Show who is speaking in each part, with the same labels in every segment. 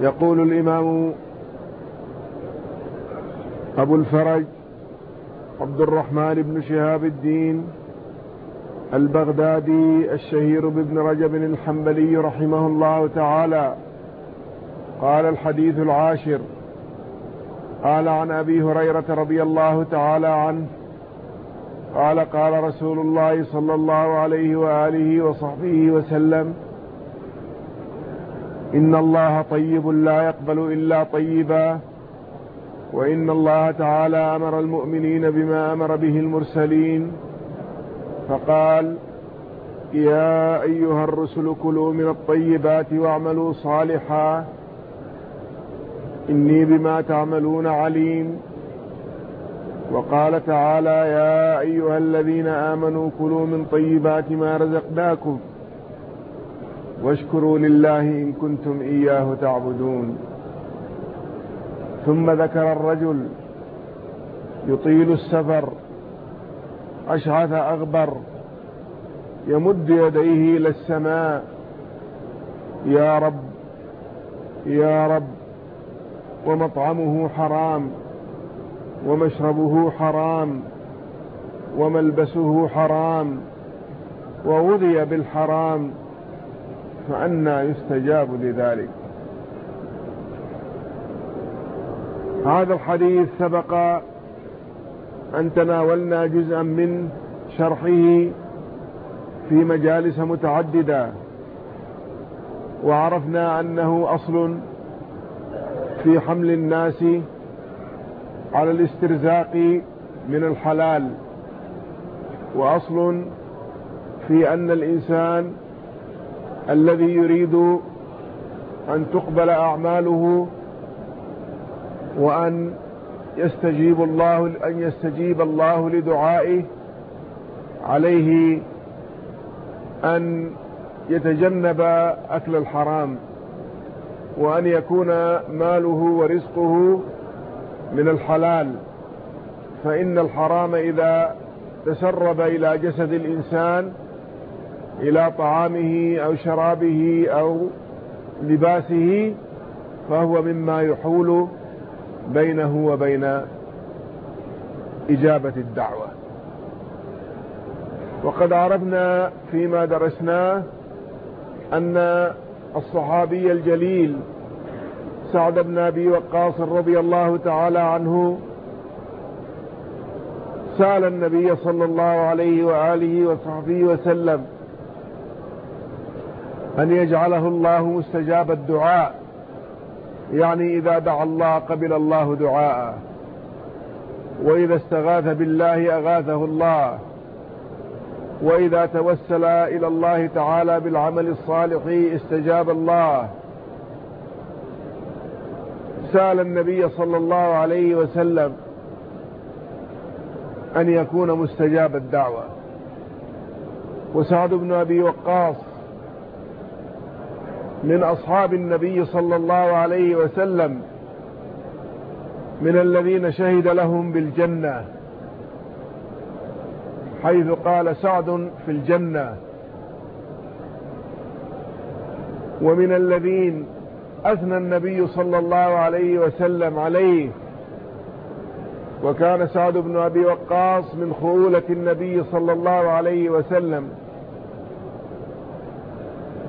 Speaker 1: يقول الإمام أبو الفرج عبد الرحمن بن شهاب الدين البغدادي الشهير بابن رجب الحنبلي رحمه الله تعالى. قال الحديث العاشر قال عن أبي هريرة رضي الله تعالى عنه قال قال رسول الله صلى الله عليه وآله وصحبه وسلم إن الله طيب لا يقبل إلا طيبا. وإن الله تعالى أمر المؤمنين بما أمر به المرسلين. فقال يا أيها الرسل كلوا من الطيبات واعملوا صالحا. إني بما تعملون عليم. وقال تعالى يا أيها الذين آمنوا كلوا من طيبات ما رزقناكم. واشكروا لله إن كنتم إياه تعبدون. ثم ذكر الرجل يطيل السفر أشعث أغبر يمد يديه إلى السماء. يا رب يا رب ومطعمه حرام ومشربه حرام وملبسه حرام وغذي بالحرام. فأنا يستجاب لذلك. هذا الحديث سبق أن تناولنا جزءا من شرحه في مجالس متعددة وعرفنا أنه أصل في حمل الناس على الاسترزاق من الحلال وأصل في أن الإنسان الذي يريد أن تقبل أعماله وأن يستجيب الله أن يستجيب الله لدعائه عليه أن يتجنب أكل الحرام وأن يكون ماله ورزقه من الحلال. فإن الحرام إذا تسرب إلى جسد الإنسان إلى طعامه أو شرابه أو لباسه فهو مما يحول بينه وبين إجابة الدعوة. وقد عرفنا فيما درسناه أن الصحابي الجليل سعد بن أبي وقاص رضي الله تعالى عنه سأل النبي صلى الله عليه وآله وصحبه وسلم أن يجعله الله مستجاب الدعاء. يعني إذا دعا الله قبل الله دعاءه. وإذا استغاث بالله أغاثه الله. وإذا توسل إلى الله تعالى بالعمل الصالح استجاب الله. سأل النبي صلى الله عليه وسلم أن يكون مستجاب الدعوة. وسعد بن أبي وقاص من أصحاب النبي صلى الله عليه وسلم من الذين شهد لهم بالجنة حيث قال سعد في الجنة. ومن الذين أثنى النبي صلى الله عليه وسلم عليه وكان سعد بن أبي وقاص من خولة النبي صلى الله عليه وسلم.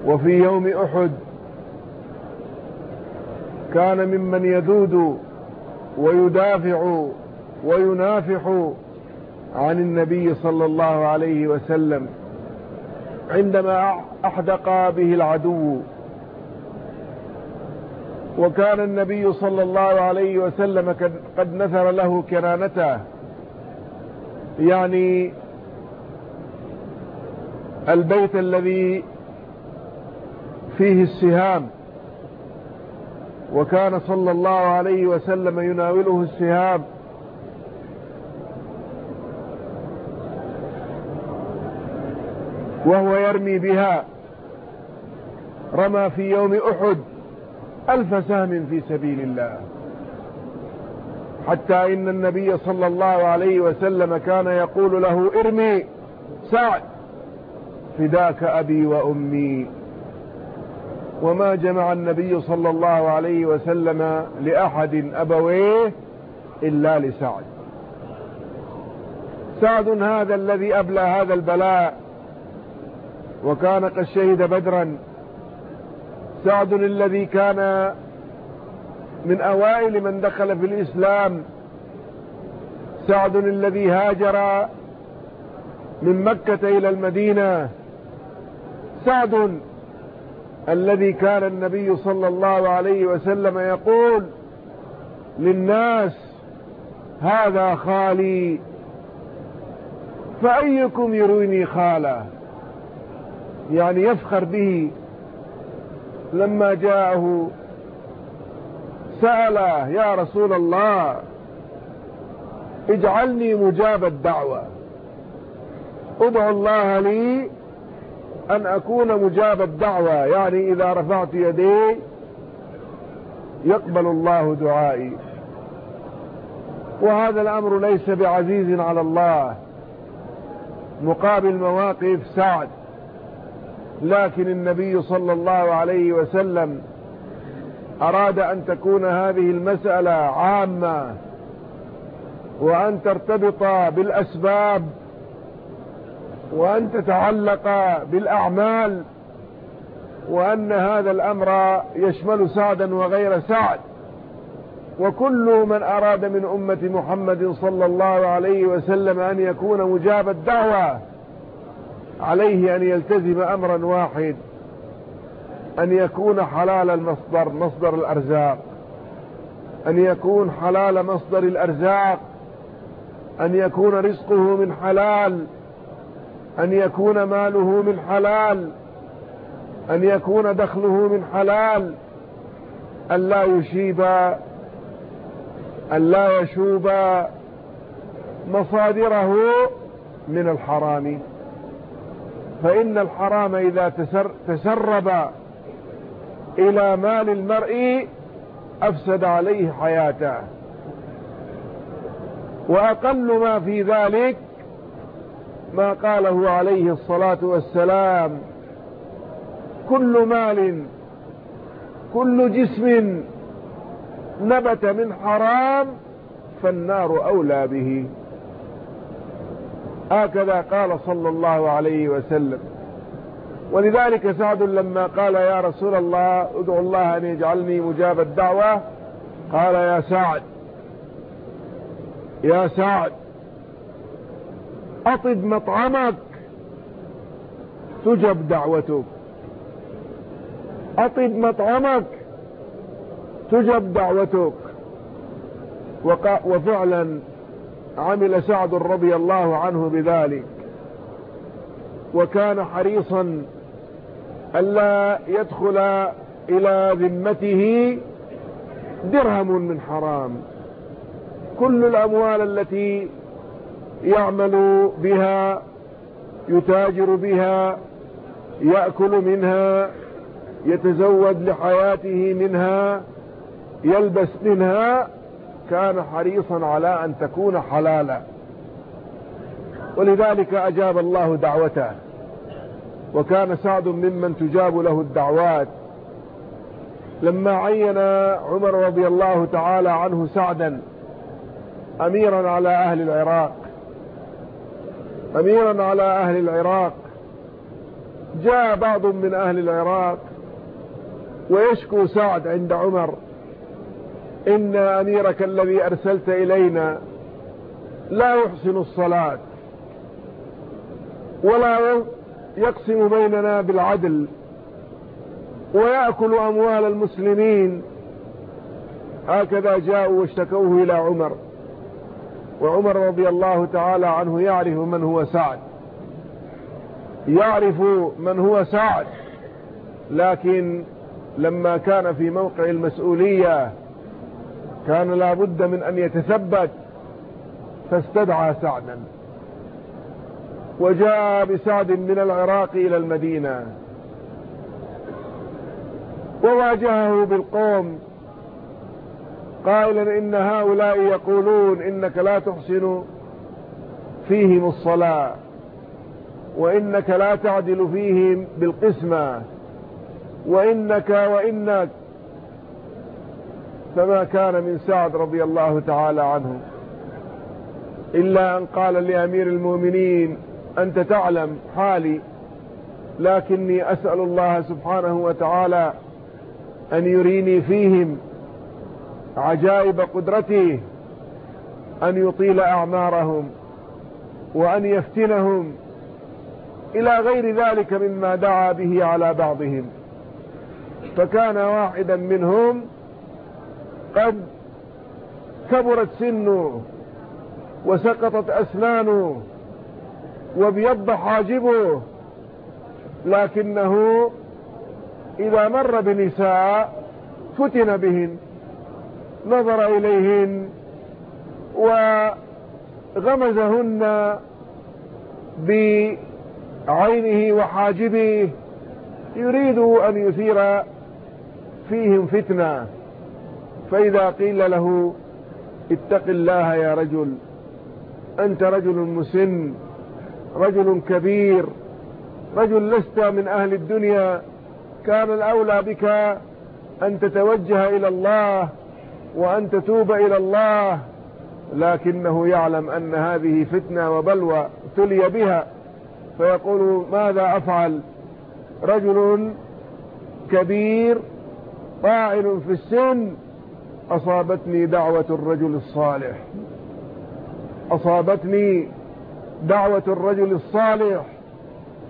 Speaker 1: وفي يوم أحد كان ممن يذود ويدافع وينافح عن النبي صلى الله عليه وسلم عندما أحدق به العدو. وكان النبي صلى الله عليه وسلم قد نثر له كنانته يعني البيت الذي فيه السهام. وكان صلى الله عليه وسلم يناوله السهام. وهو يرمي بها. رمى في يوم أحد ألف سهم في سبيل الله. حتى إن النبي صلى الله عليه وسلم كان يقول له ارمي سعد فداك أبي وأمي. وما جمع النبي صلى الله عليه وسلم لأحد أبويه إلا لسعد. سعد هذا الذي أبلى هذا البلاء وكان قد شهد بدرا. سعد الذي كان من أوائل من دخل في الإسلام. سعد الذي هاجر من مكة إلى المدينة. سعد الذي كان النبي صلى الله عليه وسلم يقول للناس هذا خالي فأيكم يرويني خاله يعني يفخر به لما جاءه سأله يا رسول الله اجعلني مجاب الدعوة ادعو الله لي أن أكون مجاب الدعوة يعني إذا رفعت يدي يقبل الله دعائي. وهذا الأمر ليس بعزيز على الله. مقابل مواقف سعد. لكن النبي صلى الله عليه وسلم أراد أن تكون هذه المسألة عامة وأن ترتبط بالأسباب وأن تتعلق بالأعمال وأن هذا الأمر يشمل سعدا وغير سعد. وكل من أراد من أمة محمد صلى الله عليه وسلم أن يكون مجاب الدعوة عليه أن يلتزم أمرا واحد أن يكون حلال المصدر مصدر الأرزاق أن يكون حلال مصدر الأرزاق أن يكون رزقه من حلال. أن يكون ماله من حلال أن يكون دخله من حلال أن لا يشيب أن لا يشوب مصادره من الحرام. فإن الحرام إذا تسر تسرب إلى مال المرء أفسد عليه حياته. وأقل ما في ذلك ما قاله عليه الصلاة والسلام. كل مال كل جسم نبت من حرام فالنار أولى به. هكذا قال صلى الله عليه وسلم. ولذلك سعد لما قال يا رسول الله ادعو الله أن يجعلني مجاب الدعوة قال يا سعد يا سعد أطب مطعمك. تجب دعوتك. أطب مطعمك. تجب دعوتك. وفعلا عمل سعد رضي الله عنه بذلك. وكان حريصا ألا يدخل إلى ذمته درهم من حرام. كل الأموال التي يعمل بها يتاجر بها يأكل منها يتزود لحياته منها يلبس منها كان حريصا على أن تكون حلالا. ولذلك أجاب الله دعوته. وكان سعد ممن تجاب له الدعوات. لما عين عمر رضي الله تعالى عنه سعدا أميرا على أهل العراق أميرا على أهل العراق. جاء بعض من أهل العراق ويشكو سعد عند عمر. إن أميرك الذي أرسلت إلينا لا يحسن الصلاة ولا يقسم بيننا بالعدل ويأكل أموال المسلمين. هكذا جاءوا واشتكوه إلى عمر. وعمر رضي الله تعالى عنه يعرف من هو سعد. يعرف من هو سعد لكن لما كان في موقع المسؤولية كان لابد من أن يتثبت فاستدعى سعدا. وجاء بسعد من العراق إلى المدينة. وواجهه بالقوم قائلا إن هؤلاء يقولون إنك لا تحسن فيهم الصلاة وإنك لا تعدل فيهم بالقسمة وإنك وإنك فما كان من سعد رضي الله تعالى عنه إلا أن قال لأمير المؤمنين أنت تعلم حالي لكني أسأل الله سبحانه وتعالى أن يريني فيهم عجائب قدرته أن يطيل أعمارهم وأن يفتنهم إلى غير ذلك مما دعا به على بعضهم. فكان واحدا منهم قد كبرت سنه وسقطت أسنانه وابيض حاجبه لكنه إذا مر بنساء فتن بهن. نظر إليهن وغمزهن بعينه وحاجبه يريد أن يثير فيهم فتنة. فإذا قيل له اتق الله يا رجل أنت رجل مسن رجل كبير رجل لست من أهل الدنيا كان الأولى بك أن تتوجه إلى الله. وأن تتوب إلى الله لكنه يعلم أن هذه فتنة وبلوى تلي بها. فيقول ماذا أفعل؟ رجل كبير طاعن في السن أصابتني دعوة الرجل الصالح. أصابتني دعوة الرجل الصالح.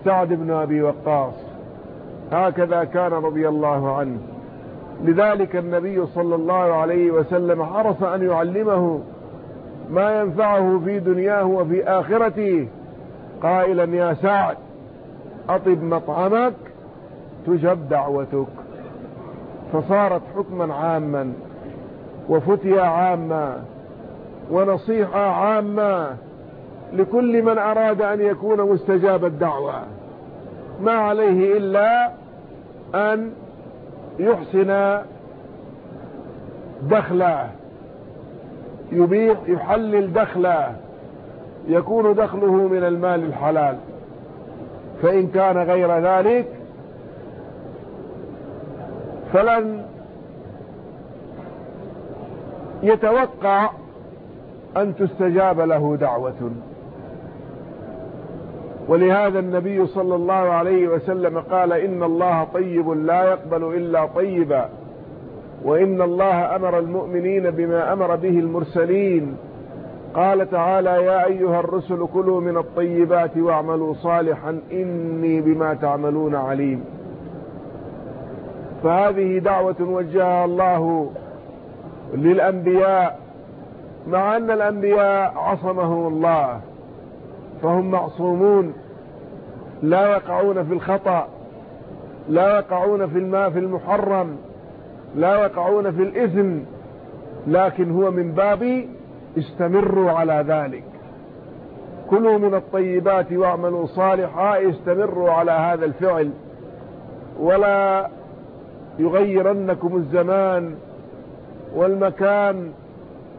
Speaker 1: سعد بن أبي وقاص. هكذا كان رضي الله عنه. لذلك النبي صلى الله عليه وسلم حرص أن يعلمه ما ينفعه في دنياه وفي آخرته. قائلا يا سعد أطب مطعمك تجب دعوتك. فصارت حكما عاما وفتيا عاما ونصيحة عامة لكل من أراد أن يكون مستجاب الدعوة. ما عليه إلا أن يحسن دخله. يبيع يحلل دخله. يكون دخله من المال الحلال. فإن كان غير ذلك فلن يتوقع أن تستجاب له دعوة. ولهذا النبي صلى الله عليه وسلم قال إن الله طيب لا يقبل إلا طيبا وإن الله أمر المؤمنين بما أمر به المرسلين. قال تعالى يا أيها الرسل كلوا من الطيبات واعملوا صالحا إني بما تعملون عليم. فهذه دعوة وجهها الله للأنبياء مع أن الأنبياء عصمهم الله فهم معصومون. لا يقعون في الخطأ لا يقعون في الماء في المحرم لا يقعون في الإثم لكن هو من باب استمروا على ذلك. كلوا من الطيبات واعملوا صالحا استمروا على هذا الفعل. ولا يغيرنكم الزمان والمكان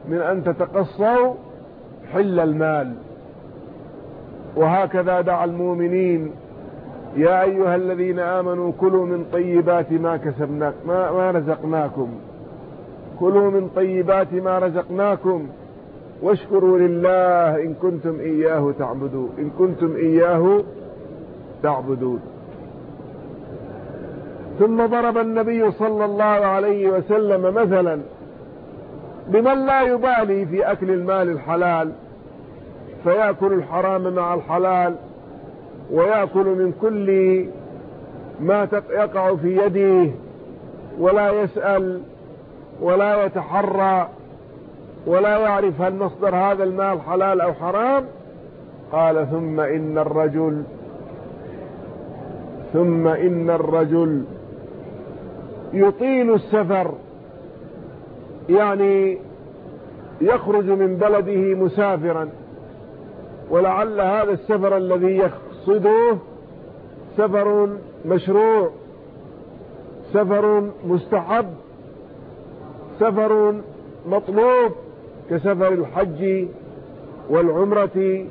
Speaker 1: من أن تتقصوا حل المال. وهكذا دعا المؤمنين يا أيها الذين آمنوا كلوا من طيبات ما كسبناك ما, ما رزقناكم. كلوا من طيبات ما رزقناكم. واشكروا لله إن كنتم إياه تعبدون إن كنتم إياه تعبدون. ثم ضرب النبي صلى الله عليه وسلم مثلا بمن لا يبالي في أكل المال الحلال. فيأكل الحرام مع الحلال ويأكل من كل ما يقع في يده ولا يسأل ولا يتحرى ولا يعرف هل مصدر هذا المال حلال أو حرام. قال ثم إن الرجل ثم إن الرجل يطيل السفر يعني يخرج من بلده مسافرا. ولعل هذا السفر الذي يقصده سفر مشروع سفر مستحب سفر مطلوب كسفر الحج والعمرة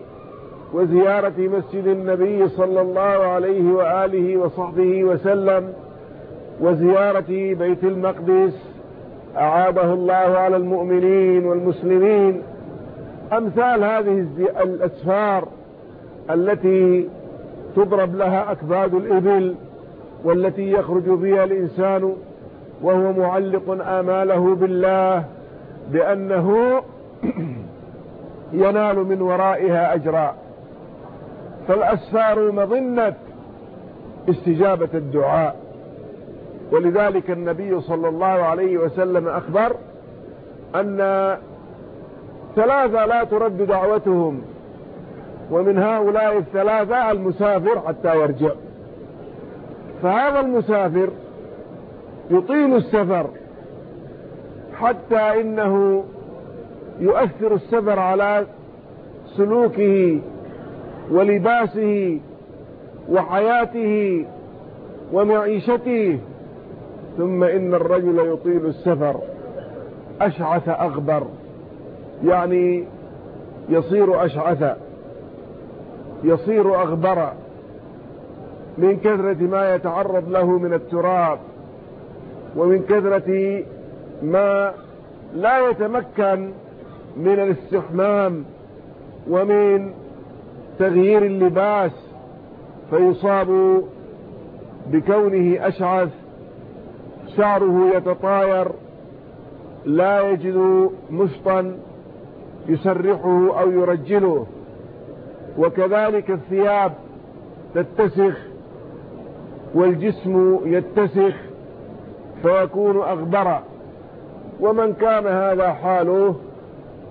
Speaker 1: وزيارة مسجد النبي صلى الله عليه وآله وصحبه وسلم وزيارة بيت المقدس أعاده الله على المؤمنين والمسلمين. أمثال هذه الأسفار التي تضرب لها أكباد الإبل والتي يخرج بها الإنسان وهو معلق آماله بالله بأنه ينال من ورائها أجرا. فالأسفار مظنة استجابة الدعاء. ولذلك النبي صلى الله عليه وسلم أخبر أن ثلاثة لا ترد دعوتهم. ومن هؤلاء الثلاثة المسافر حتى يرجع. فهذا المسافر يطيل السفر حتى إنه يؤثر السفر على سلوكه ولباسه وحياته ومعيشته. ثم إن الرجل يطيل السفر. أشعث أغبر. يعني يصير أشعث يصير أغبر من كثرة ما يتعرض له من التراب ومن كثرة ما لا يتمكن من الاستحمام ومن تغيير اللباس فيصاب بكونه أشعث شعره يتطاير لا يجد مشطا يسرحه أو يرجله. وكذلك الثياب تتسخ والجسم يتسخ فيكون أغبر. ومن كان هذا حاله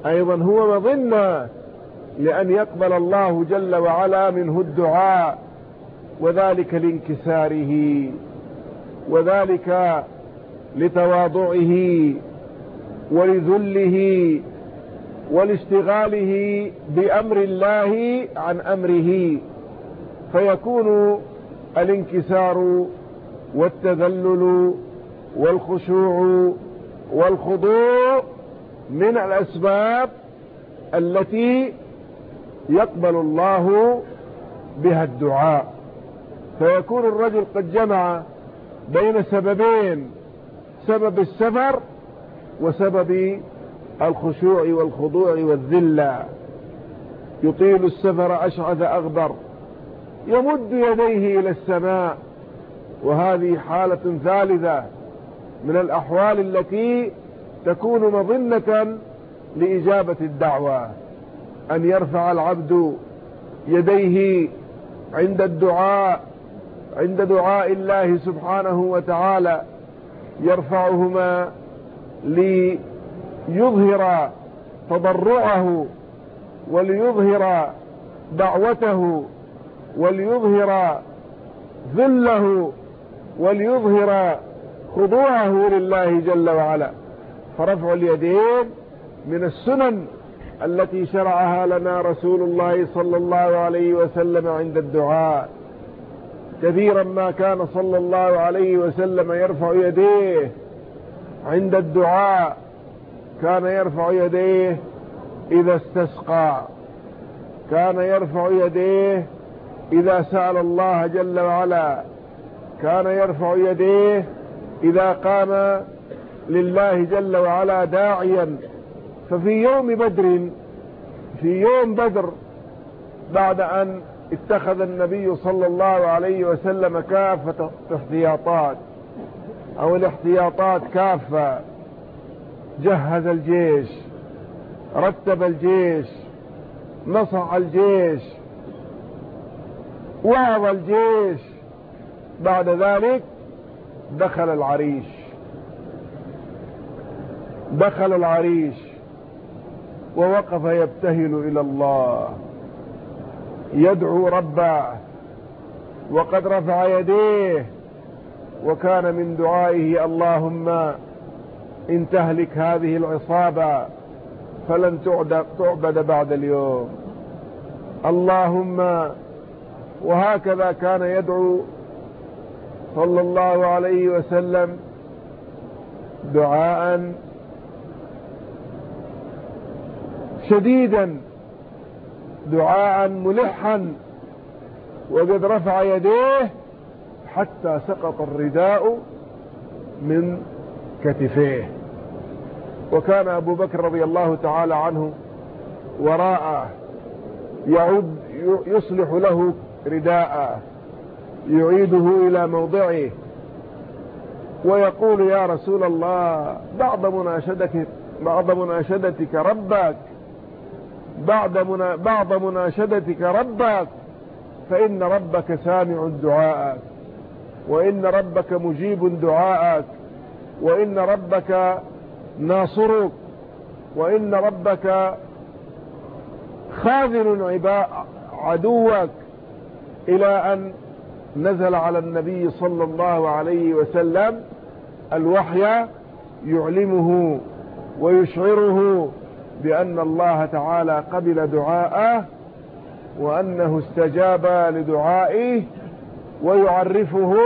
Speaker 1: أيضا هو مظنة لأن يقبل الله جل وعلا منه الدعاء وذلك لانكساره وذلك لتواضعه ولذله ولاشتغاله بأمر الله عن أمره فيكون الانكسار والتذلل والخشوع والخضوع من الأسباب التي يقبل الله بها الدعاء. فيكون الرجل قد جمع بين سببين سبب السفر وسبب الخشوع والخضوع والذلة. يطيل السفر أشعث أغبر. يمد يديه إلى السماء. وهذه حالة ثالثة من الأحوال التي تكون مظنة لإجابة الدعوة. أن يرفع العبد يديه عند الدعاء عند دعاء الله سبحانه وتعالى. يرفعهما ليظهر تضرعه وليظهر دعوته وليظهر ذله وليظهر خضوعه لله جل وعلا. فرفع اليدين من السنن التي شرعها لنا رسول الله صلى الله عليه وسلم عند الدعاء. كثيرا ما كان صلى الله عليه وسلم يرفع يديه عند الدعاء. كان يرفع يديه إذا استسقى. كان يرفع يديه إذا سأل الله جل وعلا. كان يرفع يديه إذا قام لله جل وعلا داعيا. ففي يوم بدر في يوم بدر بعد أن اتخذ النبي صلى الله عليه وسلم كافة احتياطات أو الاحتياطات كافة. جهز الجيش رتب الجيش نصع الجيش وعظ الجيش. بعد ذلك دخل العريش. دخل العريش ووقف يبتهل إلى الله. يدعو ربه وقد رفع يديه وكان من دعائه اللهم إن تهلك هذه العصابة فلن تعبد بعد اليوم. اللهم وهكذا كان يدعو صلى الله عليه وسلم دعاء شديدا دعاء ملحا وقد رفع يديه حتى سقط الرداء من كتفيه. وكان أبو بكر رضي الله تعالى عنه وراءه يعود يصلح له رداءه يعيده إلى موضعه ويقول يا رسول الله بعض مناشدتك بعض مناشدتك ربك بعد منا بعض مناشدتك ربك فإن ربك سامع دعاءك وإن ربك مجيب دعاءك وإن ربك ناصرك وإن ربك خاذل عدوك إلى أن نزل على النبي صلى الله عليه وسلم الوحي يعلمه ويشعره بأن الله تعالى قبل دعاءه وأنه استجاب لدعائه ويعرفه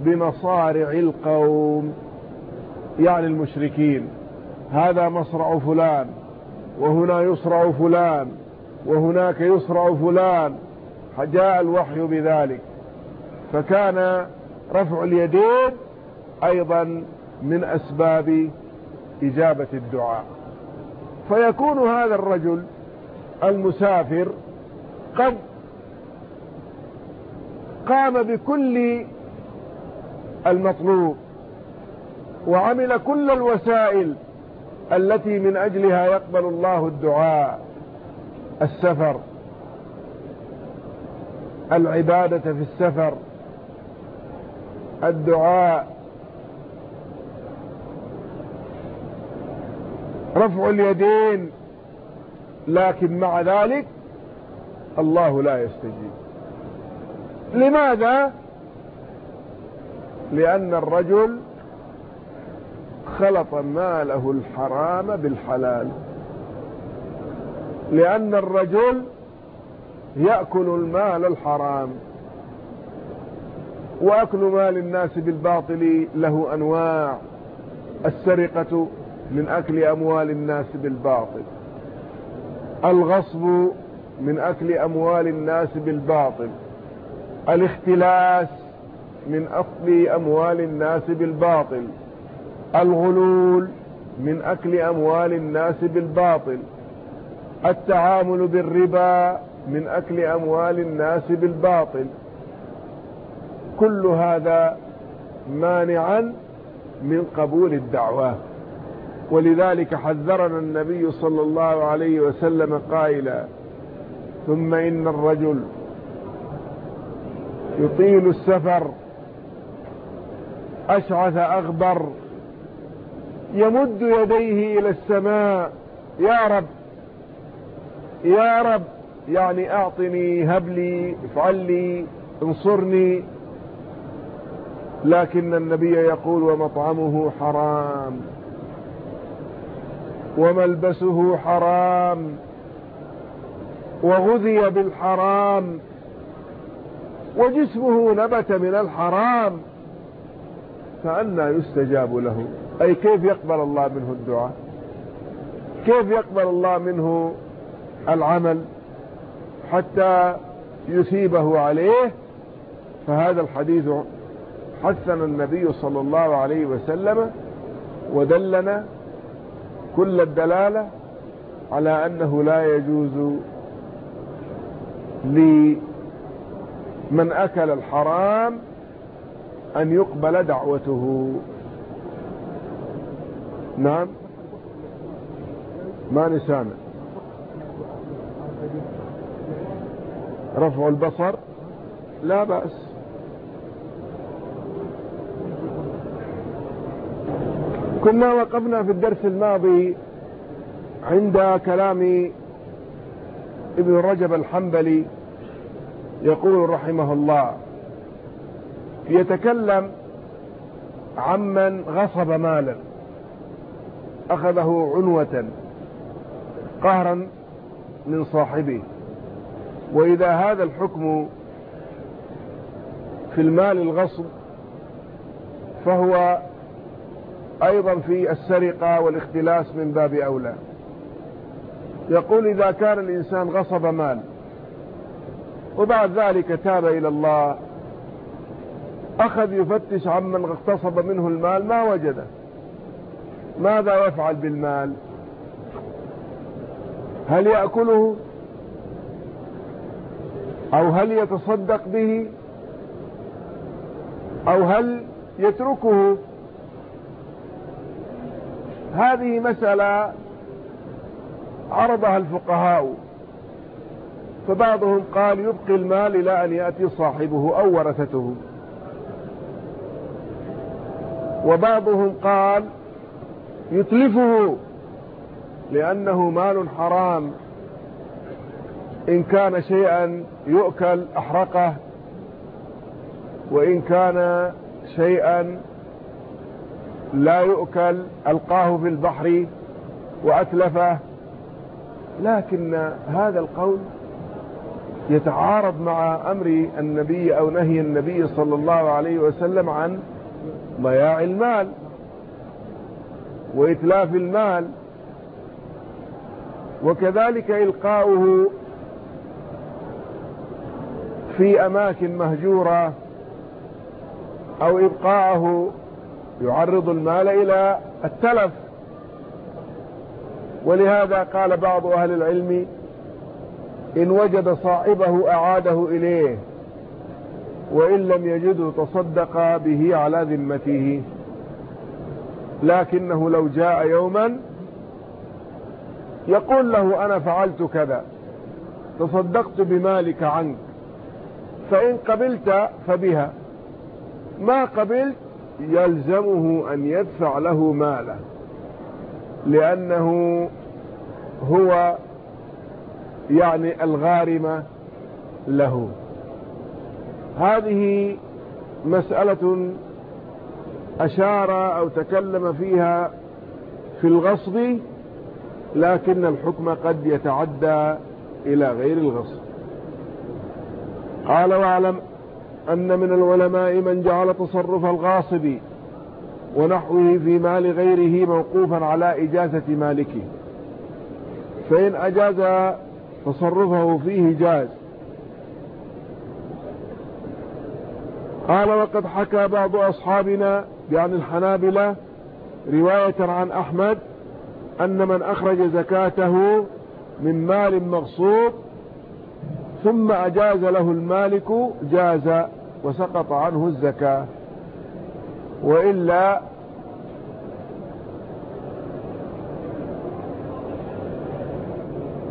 Speaker 1: بمصارع القوم. يعني المشركين هذا مصرع فلان وهنا يصرع فلان وهناك يصرع فلان جاء الوحي بذلك. فكان رفع اليدين أيضا من أسباب إجابة الدعاء. فيكون هذا الرجل المسافر قد قام بكل المطلوب وعمل كل الوسائل التي من أجلها يقبل الله الدعاء السفر العبادة في السفر الدعاء رفع اليدين. لكن مع ذلك الله لا يستجيب. لماذا؟ لأن الرجل خلط ماله الحرام بالحلال. لأن الرجل يأكل المال الحرام. وأكل مال الناس بالباطل له أنواع. السرقة من أكل أموال الناس بالباطل. الغصب من أكل أموال الناس بالباطل. الاختلاس من أكل أموال الناس بالباطل. الغلول من أكل أموال الناس بالباطل. التعامل بالربا من أكل أموال الناس بالباطل. كل هذا مانعا من قبول الدعوة. ولذلك حذرنا النبي صلى الله عليه وسلم قائلا ثم إن الرجل يطيل السفر أشعث أغبر يمد يديه إلى السماء. يا رب يا رب يعني أعطني هب لي افعل لي انصرني. لكن النبي يقول ومطعمه حرام وملبسه حرام وغذي بالحرام وجسمه نبت من الحرام. فأنا يستجاب له. أي كيف يقبل الله منه الدعاء؟ كيف يقبل الله منه العمل؟ حتى يثيبه عليه. فهذا الحديث حثنا النبي صلى الله عليه وسلم ودلنا كل الدلالة على أنه لا يجوز لمن أكل الحرام أن يقبل دعوته. نعم. ما نسامع. رفع البصر؟ لا بأس. كنا وقفنا في الدرس الماضي عند كلام ابن رجب الحنبلي يقول رحمه الله. يتكلم عمن غصب مالا أخذه عنوة قهرا من صاحبه. وإذا هذا الحكم في المال الغصب فهو أيضا في السرقة والاختلاس من باب أولى. يقول إذا كان الإنسان غصب مال وبعد ذلك تاب إلى الله أخذ يفتش عمن اغتصب منه المال ما وجده. ماذا يفعل بالمال؟ هل يأكله؟ أو هل يتصدق به؟ أو هل يتركه؟ هذه مسألة عرضها الفقهاء. فبعضهم قال يبقي المال إلى أن يأتي صاحبه أو ورثته. وبعضهم قال يتلفه لأنه مال حرام. إن كان شيئا يؤكل أحرقه وإن كان شيئا لا يؤكل ألقاه في البحر وأتلفه. لكن هذا القول يتعارض مع أمر النبي أو نهي النبي صلى الله عليه وسلم عن ضياع المال وإتلاف المال وكذلك إلقاؤه في أماكن مهجورة أو إبقاءه يعرض المال إلى التلف. ولهذا قال بعض أهل العلم إن وجد صاحبه أعاده إليه. وإن لم يجده تصدق به على ذمته. لكنه لو جاء يوما يقول له أنا فعلت كذا تصدقت بمالك عنك فإن قبلت فبها ما قبلت يلزمه أن يدفع له ماله لأنه هو يعني الغارمة له. هذه مسألة أشار أو تكلم فيها في الغصب لكن الحكم قد يتعدى إلى غير الغصب. قال واعلم أن من العلماء من جعل تصرف الغاصب ونحوه في مال غيره موقوفا على إجازة مالكه. فإن أجاز تصرفه فيه جاز. قال وقد حكى بعض أصحابنا يعني الحنابلة رواية عن أحمد أن من أخرج زكاته من مال مغصوب ثم أجاز له المالك جاز وسقط عنه الزكاة. وإلا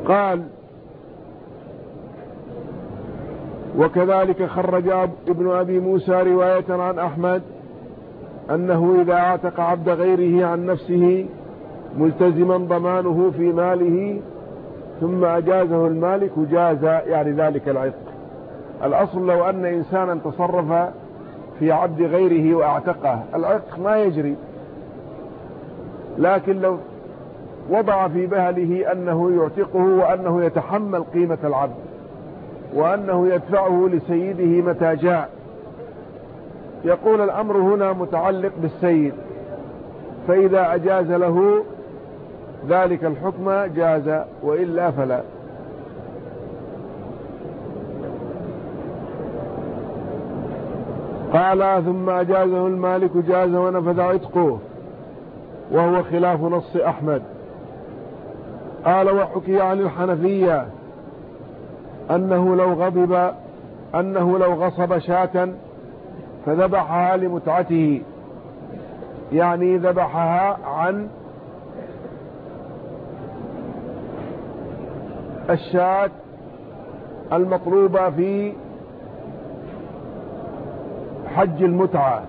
Speaker 1: قال وكذلك خرج ابن أبي موسى رواية عن أحمد أنه إذا اعتق عبد غيره عن نفسه ملتزما ضمانه في ماله ثم أجازه المالك جاز يعني ذلك العتق. الأصل لو أن إنسانا تصرف في عبد غيره وأعتقه العتق ما يجري. لكن لو وضع في بهله أنه يعتقه وأنه يتحمل قيمة العبد. وأنه يدفعه لسيده متى جاء. يقول الأمر هنا متعلق بالسيد فإذا أجاز له ذلك الحكم جاز وإلا فلا. قال ثم أجازه المالك جاز ونفذ عتقه وهو خلاف نص أحمد. قال وحكي عن الحنفية أنه لو غضب أنه لو غصب شاة فذبحها لمتعته. يعني ذبحها عن الشاة المطلوبة في حج المتعة.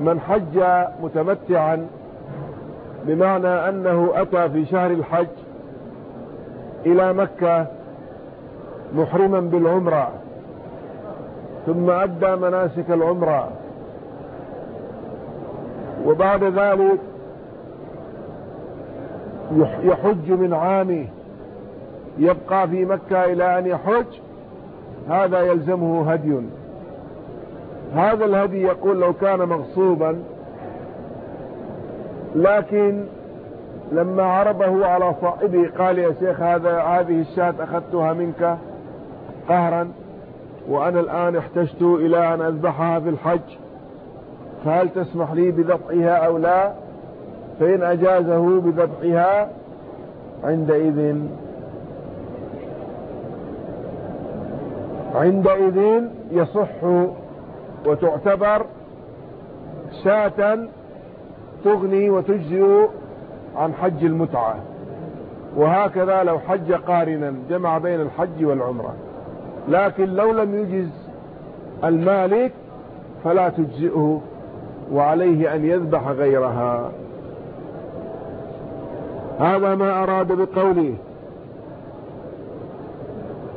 Speaker 1: من حج متمتعا بمعنى أنه أتى في شهر الحج إلى مكة محرما بالعمرة ثم أدى مناسك العمرة. وبعد ذلك يحج من عامه يبقى في مكة إلى أن يحج هذا يلزمه هدي. هذا الهدي يقول لو كان مغصوبا لكن لما عرضه على صاحبه قال يا شيخ هذا هذه الشاة أخذتها منك؟ قهرا وأنا الآن احتجت إلى أن أذبحها في الحج. فهل تسمح لي بذبحها أو لا؟ فإن أجازه بذبحها عندئذ. عندئذ يصح وتعتبر شاة تغني وتجزئ عن حج المتعة. وهكذا لو حج قارنا جمع بين الحج والعمرة. لكن لو لم يجز المالك فلا تجزئه وعليه أن يذبح غيرها. هذا ما أراد بقوله.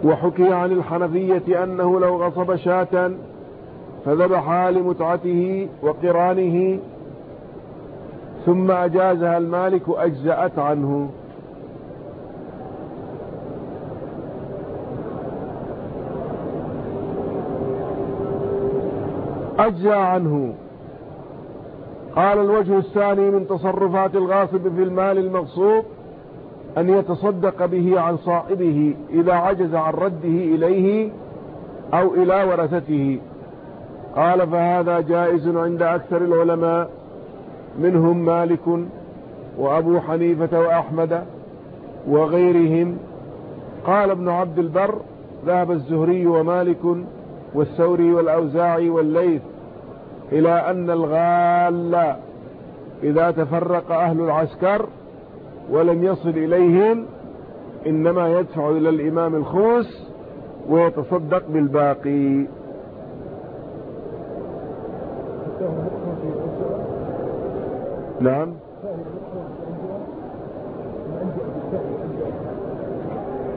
Speaker 1: وحكي عن الحنفية أنه لو غصب شاة فذبحها لمتعته وقرانه ثم أجازها المالك أجزأت عنه. أجزى عنه. قال الوجه الثاني من تصرفات الغاصب في المال المغصوب أن يتصدق به عن صاحبه إذا عجز عن رده إليه أو إلى ورثته. قال فهذا جائز عند أكثر العلماء. منهم مالك وأبو حنيفة وأحمد وغيرهم. قال ابن عبد البر ذهب الزهري ومالك والثوري والأوزاعي والليث إلى أن الغال إذا تفرق أهل العسكر ولم يصل إليهم إنما يدفع إلى الإمام الخمس ويتصدق بالباقي. نعم.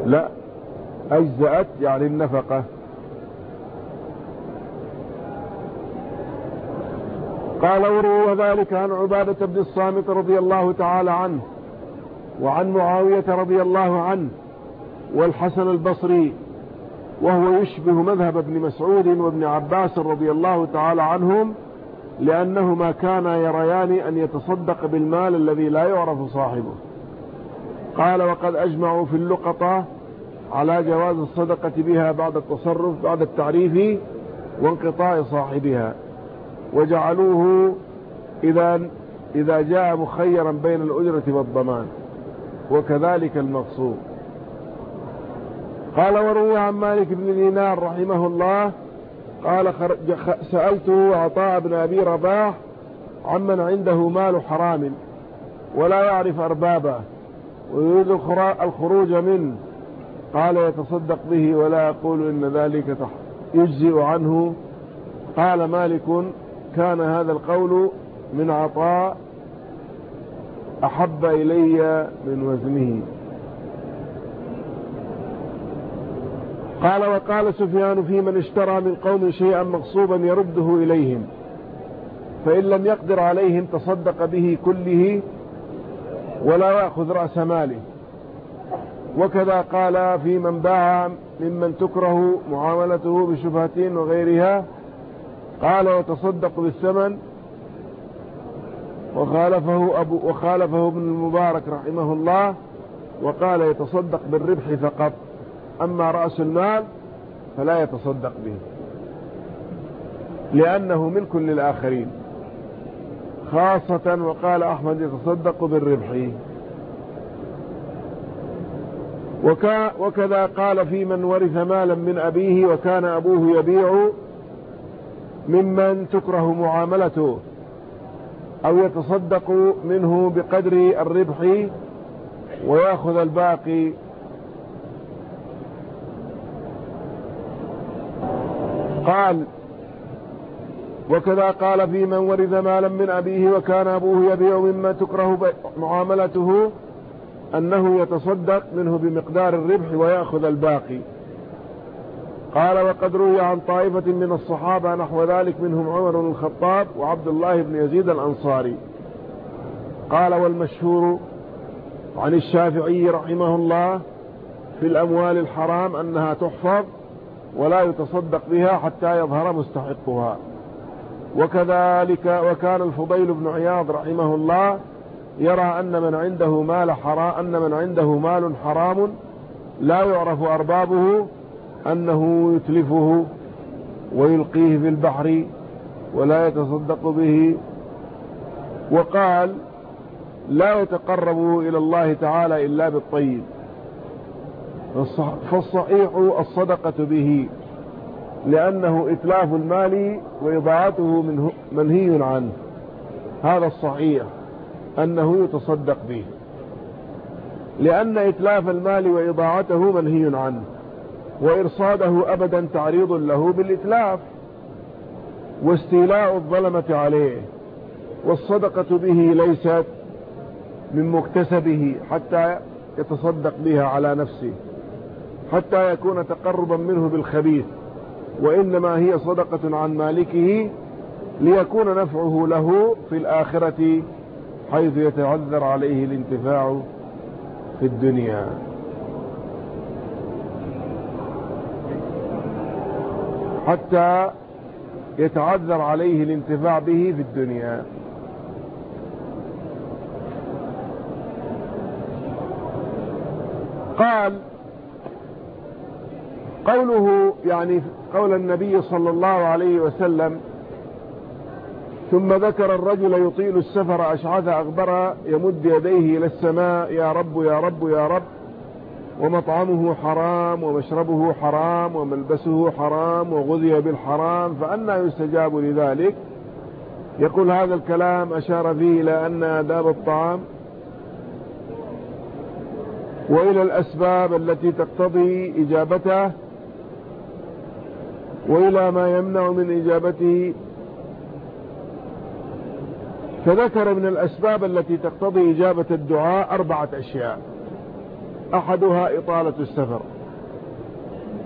Speaker 1: لا. أجزأت يعني النفقة. قال وروى ذلك عن عبادة بن الصامت رضي الله تعالى عنه وعن معاوية رضي الله عنه والحسن البصري وهو يشبه مذهب ابن مسعود وابن عباس رضي الله تعالى عنهم لأنهما كانا يريان أن يتصدق بالمال الذي لا يعرف صاحبه. قال وقد أجمعوا في اللقطة على جواز الصدقة بها بعد التصرف بعد التعريف وانقطاع صاحبها. وجعلوه إذا إذا جاء مخيرا بين الأجرة والضمان وكذلك المقصود. قال وروي عن مالك بن دينار رحمه الله قال سألته عطاء بن أبي رباح عمن عنده مال حرام ولا يعرف أربابه ويريد الخروج منه. قال يتصدق به ولا يقول إن ذلك يجزئ عنه. قال مالك كان هذا القول من عطاء أحب إلي من وزنه. قال وقال سفيان في من اشترى من قوم شيئا مغصوبا يرده إليهم فإن لم يقدر عليهم تصدق به كله ولا يأخذ رأس ماله. وكذا قال في من باع ممن تكره معاملته بشبهة وغيرها قال وتصدق بالثمن وخالفه, أبو وخالفه ابن المبارك رحمه الله وقال يتصدق بالربح فقط. أما رأس المال فلا يتصدق به لأنه ملك للآخرين خاصة وقال أحمد يتصدق بالربح. وكذا قال في من ورث مالا من أبيه وكان أبوه يبيع ممن تكره معاملته أو يتصدق منه بقدر الربح ويأخذ الباقي. قال وكذا قال في من ورث مالا من أبيه وكان أبوه يبيع مما تكره معاملته أنه يتصدق منه بمقدار الربح ويأخذ الباقي. قال وقد روي عن طائفة من الصحابة نحو ذلك منهم عمر بن الخطاب وعبد الله بن يزيد الأنصاري. قال والمشهور عن الشافعي رحمه الله في الأموال الحرام أنها تحفظ ولا يتصدق بها حتى يظهر مستحقها. وكذلك وكان الفضيل بن عياض رحمه الله يرى أن من عنده مال حرام أن من عنده مال حرام لا يعرف أربابه أنه يتلفه ويلقيه في البحر ولا يتصدق به. وقال لا يتقرب إلى الله تعالى إلا بالطيب. فالصحيح الصدقة به لأنه إتلاف المال وإضاعته منه منهي عنه. هذا الصحيح أنه يتصدق به. لأن إتلاف المال وإضاعته منهي عنه. وإرصاده أبدا تعريض له بالإتلاف واستيلاء الظلمة عليه والصدقة به ليست من مكتسبه حتى يتصدق بها على نفسه حتى يكون تقربا منه بالخبيث وإنما هي صدقة عن مالكه ليكون نفعه له في الآخرة حيث يتعذر عليه الانتفاع في الدنيا. حتى يتعذر عليه الانتفاع به في الدنيا. قال قوله يعني قول النبي صلى الله عليه وسلم ثم ذكر الرجل يطيل السفر أشعث أغبر يمد يديه إلى السماء يا رب يا رب يا رب ومطعمه حرام ومشربه حرام وملبسه حرام وغذي بالحرام فأنا يستجاب لذلك. يقول هذا الكلام أشار فيه إلى أن آداب الطعام وإلى الأسباب التي تقتضي إجابته وإلى ما يمنع من إجابته. فذكر من الأسباب التي تقتضي إجابة الدعاء أربعة أشياء. أحدها إطالة السفر.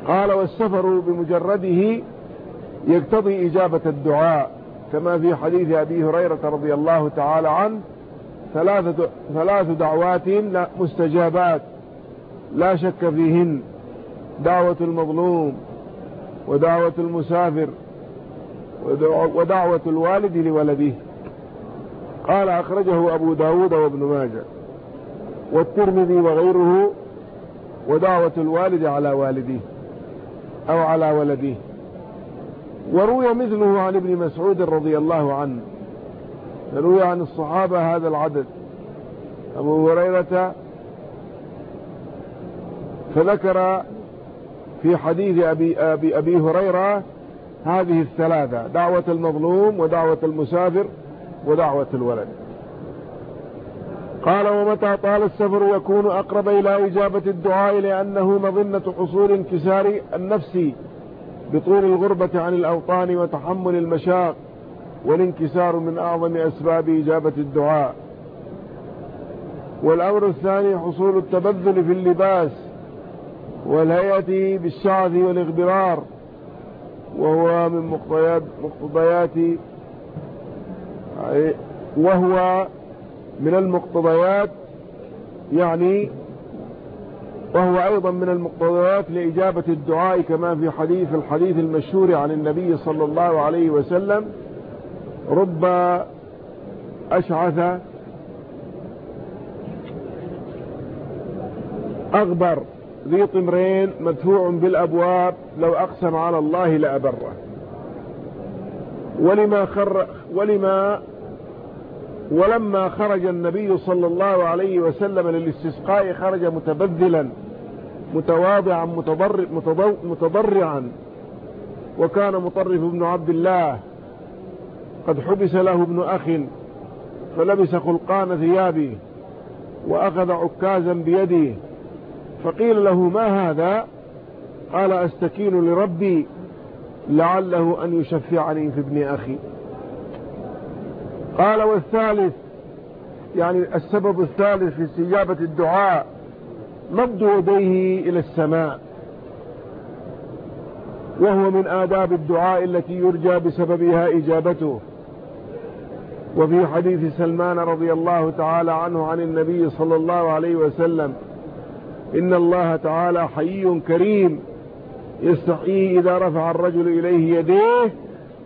Speaker 1: قال والسفر بمجرده يقتضي إجابة الدعاء كما في حديث أبي هريرة رضي الله تعالى عنه ثلاثة ثلاث دعوات مستجابات لا شك فيهن دعوة المظلوم ودعوة المسافر ودعوة الوالد لولده. قال أخرجه أبو داود وابن ماجه. والترمذي وغيره ودعوة الوالد على والده أو على ولده وروي مثله عن ابن مسعود رضي الله عنه. روي عن الصحابة هذا العدد. أبو هريرة فذكر في حديث أبي, أبي, أبي هريرة هذه الثلاثة دعوة المظلوم ودعوة المسافر ودعوة الولد. قال ومتى طال السفر يكون أقرب إلى إجابة الدعاء لأنه مظنة حصول انكسار النفس بطول الغربة عن الأوطان وتحمل المشاق والانكسار من أعظم أسباب إجابة الدعاء. والأمر الثاني حصول التبذل في اللباس والهيئة بالشعث والاغبرار وهو من مقتضيات, وهو من المقتضيات يعني وهو أيضا من المقتضيات لإجابة الدعاء كما في حديث الحديث المشهور عن النبي صلى الله عليه وسلم رب أشعث أغبر ذي طمرين مدفوع بالأبواب لو أقسم على الله لأبره. ولما, خر ولما ولما خرج النبي صلى الله عليه وسلم للاستسقاء خرج متبذلا متواضعا متضرعا. وكان مطرف ابن عبد الله. قد حبس له ابن أخ فلبس خلقان ثيابه وأخذ عكازا بيده فقيل له ما هذا؟ قال أستكين لربي لعله أن يشفعني في ابن أخي. قال والثالث يعني السبب الثالث في استجابة الدعاء مد يديه إلى السماء وهو من آداب الدعاء التي يرجى بسببها إجابته. وفي حديث سلمان رضي الله تعالى عنه عن النبي صلى الله عليه وسلم إن الله تعالى حي كريم يستحيي إذا رفع الرجل إليه يديه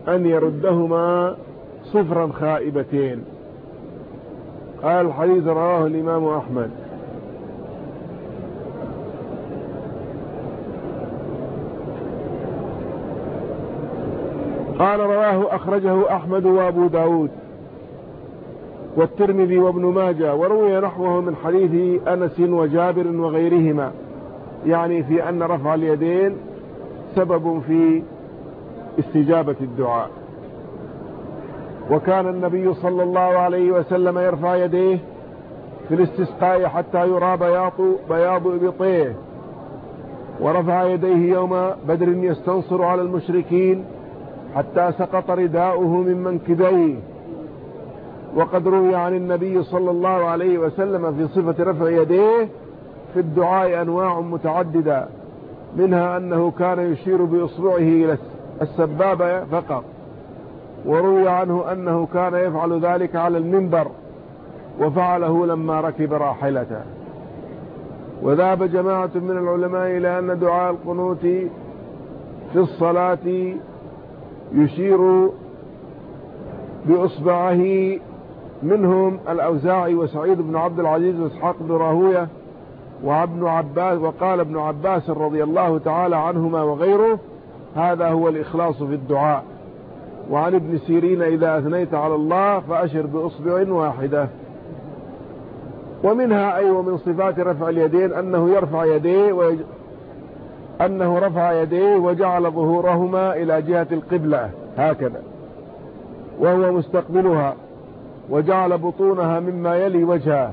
Speaker 1: أن يردهما صفرا خائبتين قال الحديث رواه الإمام أحمد. قال رواه أخرجه أحمد وأبو داود والترمذي وابن ماجه وروي نحوه من حديث أنس وجابر وغيرهما. يعني في أن رفع اليدين سبب في استجابة الدعاء. وكان النبي صلى الله عليه وسلم يرفع يديه في الاستسقاء حتى يرى بياض بياض ابطيه ورفع يديه يوم بدر يستنصر على المشركين حتى سقط رداؤه من منكبيه. وقد روي عن النبي صلى الله عليه وسلم في صفة رفع يديه في الدعاء أنواع متعددة منها أنه كان يشير بإصبعه إلى السبابة فقط. وروي عنه أنه كان يفعل ذلك على المنبر وفعله لما ركب راحلته. وذهب جماعة من العلماء إلى أن دعاء القنوت في الصلاة يشير بإصبعه منهم الأوزاعي وسعيد بن عبد العزيز وإسحاق بن راهوية وابن عباس وقال ابن عباس رضي الله تعالى عنهما وغيره هذا هو الإخلاص في الدعاء. وعن ابن سيرين إذا أثنيت على الله فأشر بأصبع واحدة. ومنها أي ومن صفات رفع اليدين أنه يرفع يديه ويج... أنه رفع يديه وجعل ظهورهما إلى جهة القبلة هكذا. وهو مستقبلها وجعل بطونها مما يلي وجهه.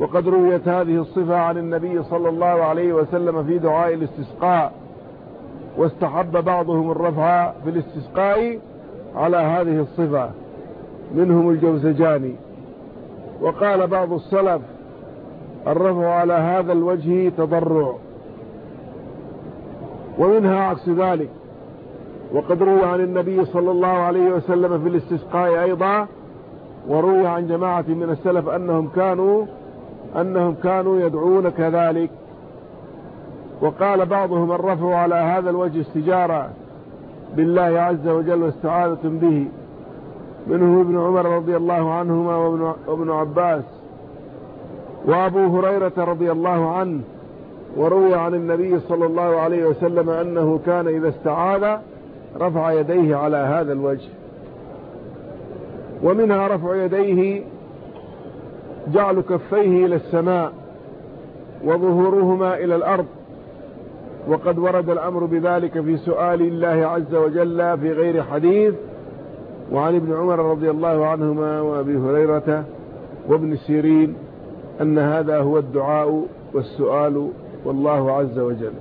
Speaker 1: وقد رويت هذه الصفة عن النبي صلى الله عليه وسلم في دعاء الاستسقاء واستحب بعضهم الرفع في الاستسقاء على هذه الصفة منهم الجوزجاني. وقال بعض السلف الرفع على هذا الوجه تضرع. ومنها عكس ذلك. وقد روي عن النبي صلى الله عليه وسلم في الاستسقاء أيضا وروي عن جماعة من السلف أنهم كانوا أنهم كانوا يدعون كذلك. وقال بعضهم الرفع على هذا الوجه استجارة. بالله عز وجل واستعاذة به. منه ابن عمر رضي الله عنهما وابن عباس. وأبو هريرة رضي الله عنه. وروي عن النبي صلى الله عليه وسلم أنه كان إذا استعاذ رفع يديه على هذا الوجه. ومنها رفع يديه جعل كفيه إلى السماء وظهورهما إلى الأرض. وقد ورد الأمر بذلك في سؤال الله عز وجل في غير حديث وعن ابن عمر رضي الله عنهما وأبي هريرة وابن سيرين أن هذا هو الدعاء والسؤال والله عز وجل.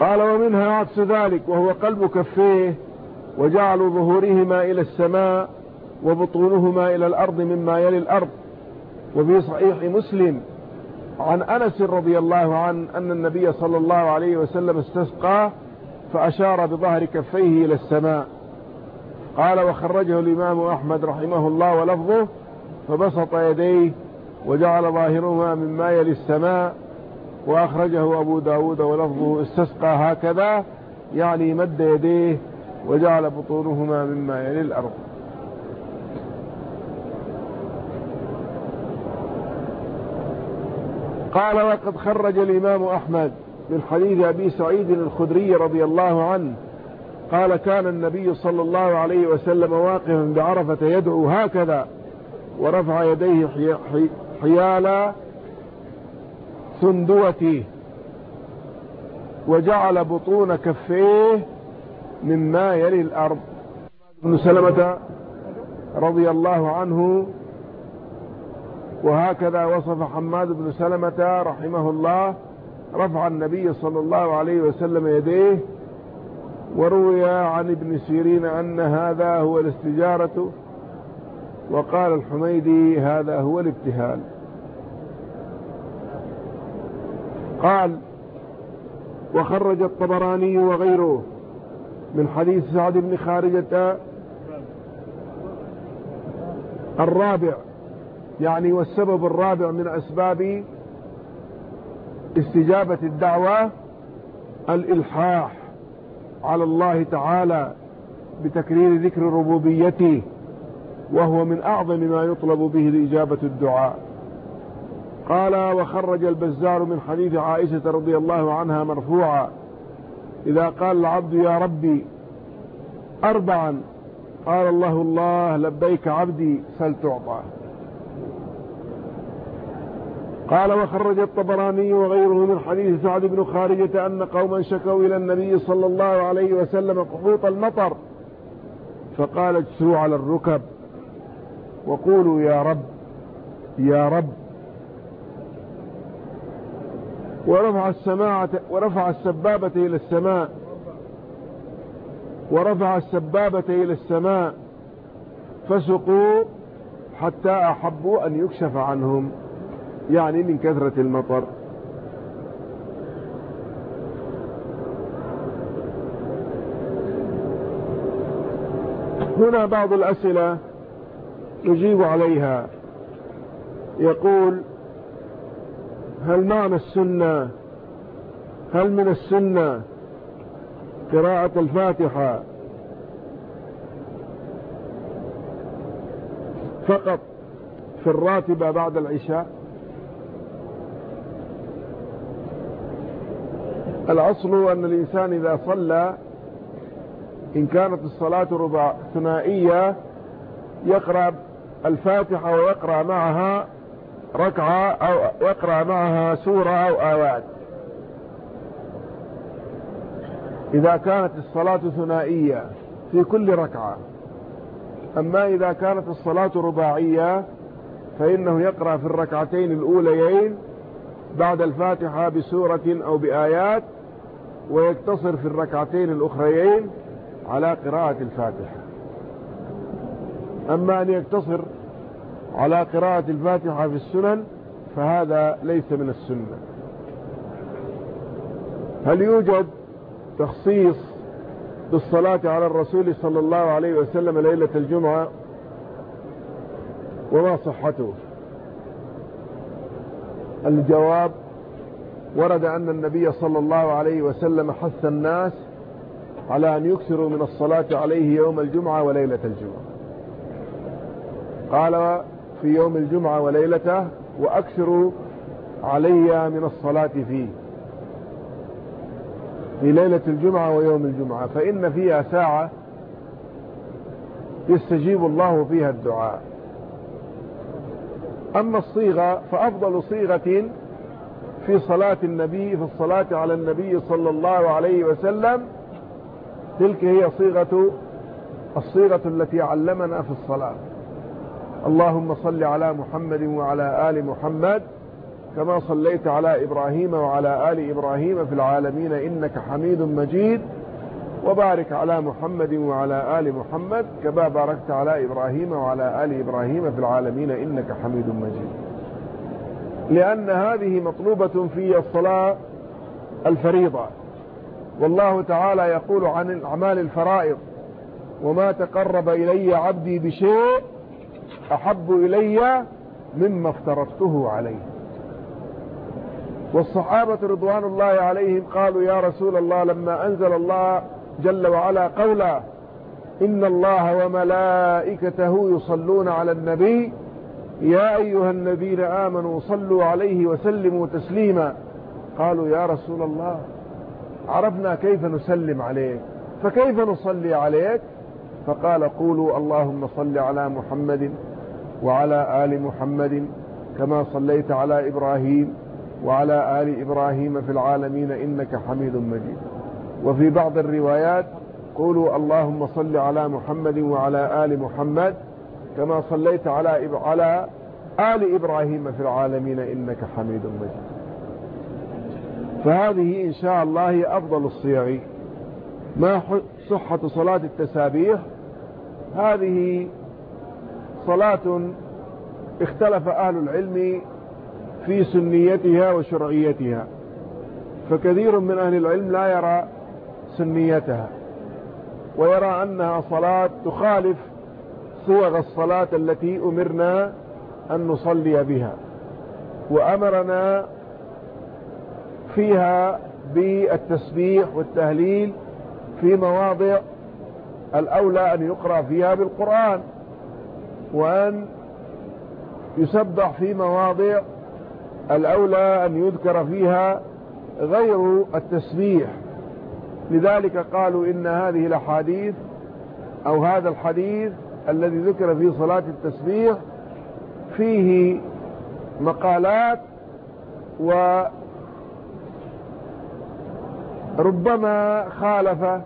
Speaker 1: قال ومنها عكس ذلك وهو قلب كفيه وجعل ظهورهما إلى السماء وبطونهما إلى الأرض مما يلي الأرض. وفي صحيح مسلم عن أنس رضي الله عنه أن النبي صلى الله عليه وسلم استسقى فأشار بظهر كفيه إلى السماء. قال وخرجه الإمام أحمد رحمه الله ولفظه فبسط يديه وجعل ظاهرهما مما يلي السماء. وأخرجه أبو داود ولفظه استسقى هكذا يعني مد يديه وجعل بطونهما مما يلي الأرض. قال وقد خرج الإمام أحمد من حديث أبي سعيد الخدري رضي الله عنه. قال كان النبي صلى الله عليه وسلم واقفا بعرفة يدعو هكذا ورفع يديه حيال سندوته وجعل بطون كفيه مما يلي الأرض. ابن سلمة رضي الله عنه وهكذا وصف حماد بن سلمة رحمه الله رفع النبي صلى الله عليه وسلم يديه وروي عن ابن سيرين أن هذا هو الاستجارة وقال الحميدي هذا هو الابتهال. قال وخرج الطبراني وغيره من حديث سعد بن خارجة الرابع يعني والسبب الرابع من أسباب استجابة الدعوة الإلحاح على الله تعالى بتكرير ذكر ربوبيته وهو من أعظم ما يطلب به لإجابة الدعاء. قال وخرج البزار من حديث عائشة رضي الله عنها مرفوعا إذا قال العبد يا ربي أربعا. قال الله الله لبيك عبدي فلتعطى قال وخرج الطبراني وغيره من حديث سعد بن خارجة أن قوما شكوا إلى النبي صلى الله عليه وسلم قحوط المطر. فقال اجسوا على الركب. وقولوا يا رب يا رب. ورفع السماعة ورفع السبابة إلى السماء. ورفع السبابة إلى السماء. فسقوا حتى أحبوا أن يكشف عنهم. يعني من كثرة المطر. هنا بعض الأسئلة يجيب عليها. يقول هل معنى السنة؟ هل من السنة قراءة الفاتحة؟ فقط في الراتبة بعد العشاء. الأصل أن الإنسان إذا صلى إن كانت الصلاة ربع ثنائية يقرأ الفاتحة ويقرأ معها ركعة أو يقرأ معها سورة أو آيات. إذا كانت الصلاة ثنائية في كل ركعة. أما إذا كانت الصلاة رباعية فإنه يقرأ في الركعتين الأوليين بعد الفاتحة بسورة أو بآيات ويقتصر في الركعتين الأخريين على قراءة الفاتحة. أما أن يقتصر على قراءة الفاتحة في السنن فهذا ليس من السنة. هل يوجد تخصيص بالصلاة على الرسول صلى الله عليه وسلم ليلة الجمعة؟ وما صحته؟ الجواب ورد أن النبي صلى الله عليه وسلم حث الناس على أن يكثروا من الصلاة عليه يوم الجمعة وليلة الجمعة. قال في يوم الجمعة وليلته وأكثروا علي من الصلاة فيه. في ليلة الجمعة ويوم الجمعة فإن فيها ساعة يستجيب الله فيها الدعاء. أما الصيغة فأفضل صيغة في صلاة النبي في الصلاة على النبي صلى الله عليه وسلم. تلك هي صيغة الصيغة التي علمنا في الصلاة. اللهم صل على محمد وعلى آل محمد كما صليت على إبراهيم وعلى آل إبراهيم في العالمين إنك حميد مجيد. وبارك على محمد وعلى آل محمد كما باركت على إبراهيم وعلى آل إبراهيم في العالمين إنك حميد مجيد. لأن هذه مطلوبة في الصلاة الفريضة. والله تعالى يقول عن أعمال الفرائض وما تقرب إلي عبدي بشيء أحب إلي مما افترضته عليه. والصحابة رضوان الله عليهم قالوا يا رسول الله لما أنزل الله جل وعلا قولا إن الله وملائكته يصلون على النبي يا أيها الذين آمنوا صلوا عليه وسلموا تسليما. قالوا يا رسول الله عرفنا كيف نسلم عليك فكيف نصلي عليك؟ فقال قولوا اللهم صل على محمد وعلى آل محمد كما صليت على إبراهيم وعلى آل إبراهيم في العالمين إنك حميد مجيد. وفي بعض الروايات قولوا اللهم صل على محمد وعلى آل محمد كما صليت على على آل إبراهيم في العالمين إنك حميد مجيد. فهذه إن شاء الله هي أفضل الصيغ. ما صحة صلاة التسابيح؟ هذه صلاة اختلف أهل العلم في سنيتها وشرعيتها. فكثير من أهل العلم لا يرى سنيتها ويرى أنها صلاة تخالف صوغ الصلاة التي أمرنا أن نصلي بها. وأمرنا فيها بالتسبيح والتهليل في مواضع الأولى أن يقرأ فيها بالقرآن وأن يسبح في مواضع الأولى أن يذكر فيها غير التسبيح. لذلك قالوا إن هذه الأحاديث أو هذا الحديث الذي ذكر في صلاة التسبيح فيه مقالات وربما خالف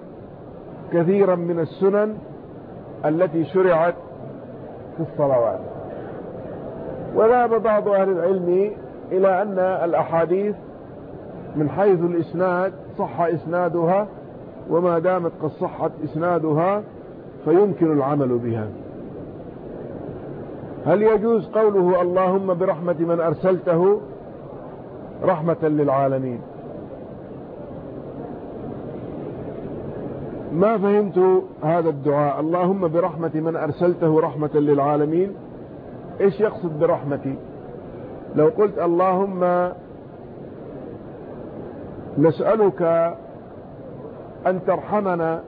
Speaker 1: كثيرا من السنن التي شرعت في الصلوات. وذهب بعض أهل العلم إلى أن الأحاديث من حيث الإسناد صح إسنادها وما دامت قد صحت إسنادها فيمكن العمل بها. هل يجوز قوله اللهم برحمة من أرسلته رحمة للعالمين؟ ما فهمت هذا الدعاء؟ اللهم برحمة من أرسلته رحمة للعالمين. إيش يقصد برحمتي؟ لو قلت اللهم نسألك أن ترحمنا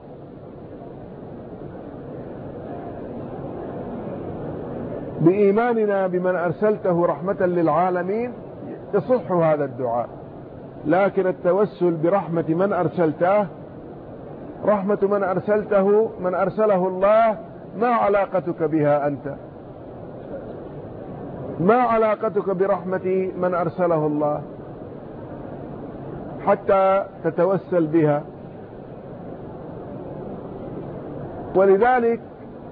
Speaker 1: بإيماننا بمن أرسلته رحمة للعالمين يصح هذا الدعاء. لكن التوسل برحمة من أرسلته رحمة من أرسلته من أرسله الله ما علاقتك بها أنت؟ ما علاقتك برحمة من أرسله الله؟ حتى تتوسل بها. ولذلك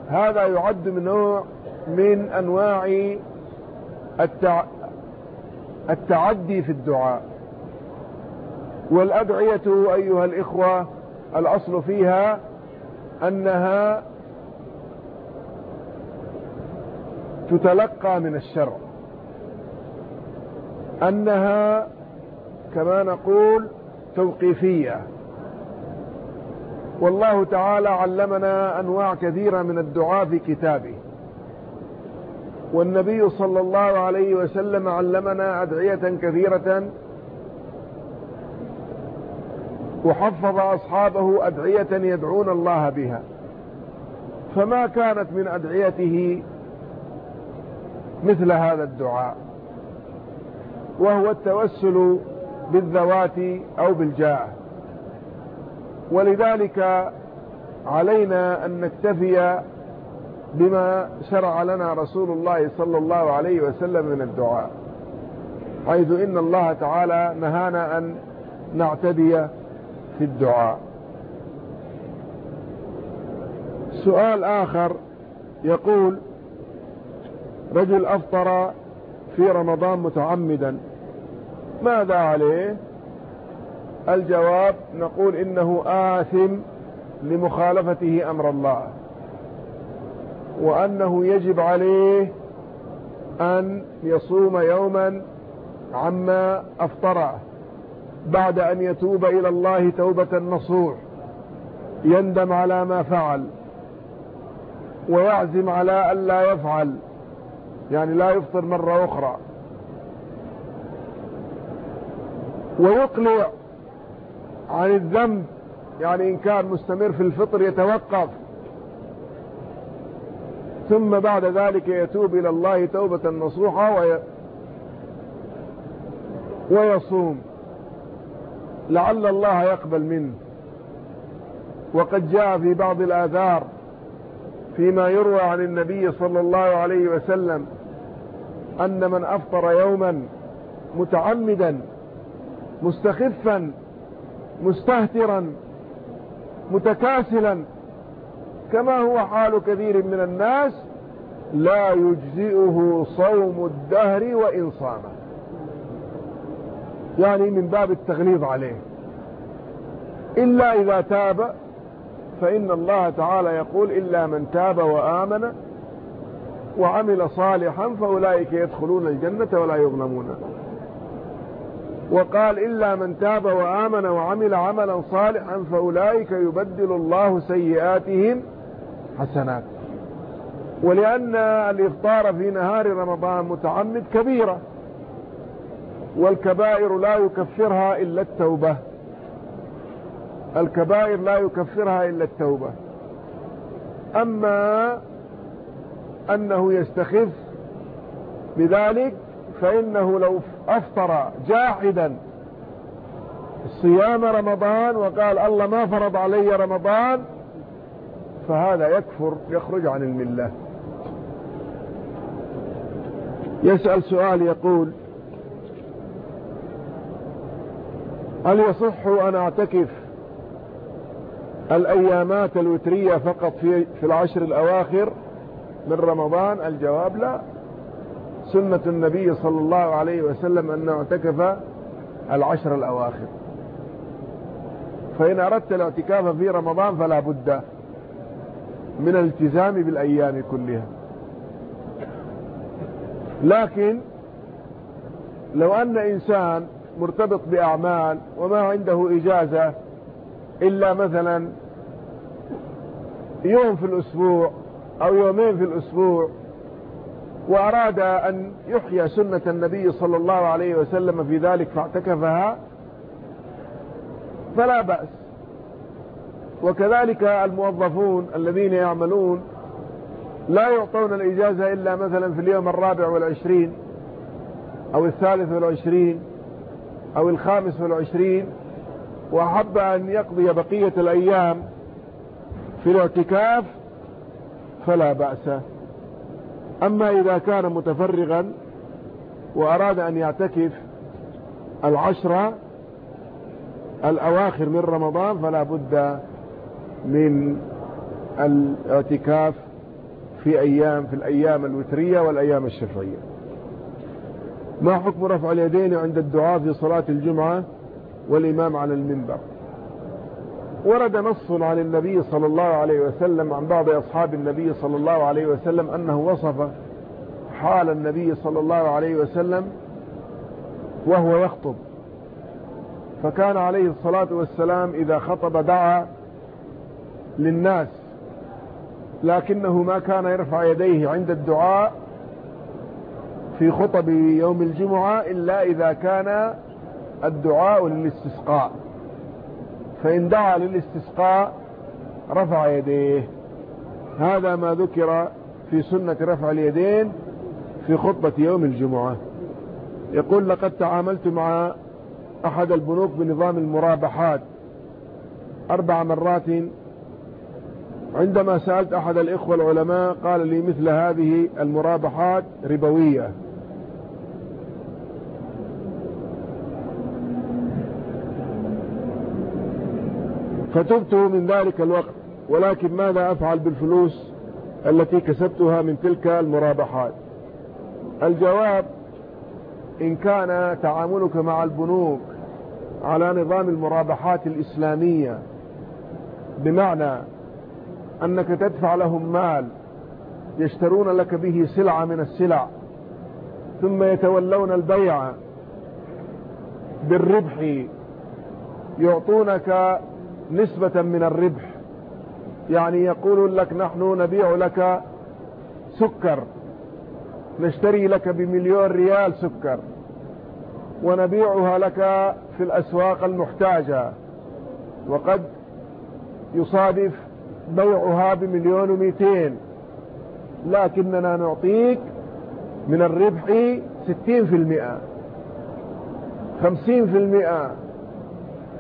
Speaker 1: هذا يعد من نوع من أنواع التع... التعدي في الدعاء. والأدعية أيها الإخوة الأصل فيها أنها تتلقى من الشرع. أنها كما نقول توقيفية. والله تعالى علمنا أنواع كثيرة من الدعاء في كتابه. والنبي صلى الله عليه وسلم علمنا أدعية كثيرة. وحفظ أصحابه أدعية يدعون الله بها. فما كانت من أدعيته مثل هذا الدعاء. وهو التوسل بالذوات أو بالجاه. ولذلك علينا أن نكتفي بما شرع لنا رسول الله صلى الله عليه وسلم من الدعاء حيث إن الله تعالى نهانا أن نعتدي في الدعاء. سؤال آخر يقول رجل أفطر في رمضان متعمدا ماذا عليه؟ الجواب نقول إنه آثم لمخالفته أمر الله. وأنه يجب عليه أن يصوم يوما عما أفطره بعد أن يتوب إلى الله توبة نصوح يندم على ما فعل ويعزم على أن لا يفعل يعني لا يفطر مرة أخرى. ويقلع عن الذنب يعني إن كان مستمر في الفطر يتوقف. ثم بعد ذلك يتوب إلى الله توبة نصوحة وي... ويصوم. لعل الله يقبل منه. وقد جاء في بعض الآثار فيما يروى عن النبي صلى الله عليه وسلم أن من أفطر يوما متعمدا مستخفا مستهترا متكاسلا كما هو حال كثير من الناس لا يجزئه صوم الدهر وإن صامه يعني من باب التغليظ عليه. إلا إذا تاب فإن الله تعالى يقول إلا من تاب وآمن وعمل صالحا فأولئك يدخلون الجنة ولا يظلمون. وقال إلا من تاب وآمن وعمل عملا صالحا فأولئك يبدل الله سيئاتهم حسنات. ولأن الإفطار في نهار رمضان متعمد كبيرة والكبائر لا يكفرها إلا التوبة. الكبائر لا يكفرها إلا التوبة. أما أنه يستخف بذلك فإنه لو أفطر جاحدا صيام رمضان وقال الله ما فرض علي رمضان فهذا يكفر يخرج عن الملة. يسأل سؤال يقول هل يصح أن أعتكف الأيامات الوترية فقط في, في العشر الأواخر من رمضان؟ الجواب لا. سنة النبي صلى الله عليه وسلم أن نعتكف العشر الأواخر. فإن أردت الاعتكاف في رمضان فلا بد. من الالتزام بالأيام كلها. لكن لو أن إنسان مرتبط بأعمال وما عنده إجازة إلا مثلا يوم في الأسبوع أو يومين في الأسبوع وأراد أن يحيى سنة النبي صلى الله عليه وسلم في ذلك فاعتكفها فلا بأس. وكذلك الموظفون الذين يعملون لا يعطون الإجازة إلا مثلا في اليوم الرابع والعشرين أو الثالث والعشرين أو الخامس والعشرين وأحب أن يقضي بقية الأيام في الاعتكاف فلا بأس. أما إذا كان متفرغا وأراد أن يعتكف العشرة الأواخر من رمضان فلا بد من الاعتكاف في أيام في الأيام الوترية والأيام الشفعية. ما حكم رفع اليدين عند الدعاء في صلاة الجمعة والإمام على المنبر؟ ورد نص عن النبي صلى الله عليه وسلم عن بعض أصحاب النبي صلى الله عليه وسلم أنه وصف حال النبي صلى الله عليه وسلم وهو يخطب. فكان عليه الصلاة والسلام إذا خطب دعا للناس لكنه ما كان يرفع يديه عند الدعاء في خطب يوم الجمعة إلا إذا كان الدعاء للاستسقاء. فإن دعا للاستسقاء رفع يديه. هذا ما ذكر في سنة رفع اليدين في خطبة يوم الجمعة. يقول لقد تعاملت مع أحد البنوك بنظام المرابحات أربع مرات عندما سألت أحد الإخوة العلماء قال لي مثل هذه المرابحات ربوية. فتبت من ذلك الوقت ولكن ماذا أفعل بالفلوس التي كسبتها من تلك المرابحات؟ الجواب إن كان تعاملك مع البنوك على نظام المرابحات الإسلامية بمعنى أنك تدفع لهم مال يشترون لك به سلعة من السلع ثم يتولون البيع بالربح يعطونك نسبة من الربح. يعني يقول لك نحن نبيع لك سكر نشتري لك بمليون ريال سكر ونبيعها لك في الأسواق المحتاجة. وقد يصادف بيعها بمليون ومئتين. لكننا نعطيك من الربح ستين في المئة. خمسين في المئة.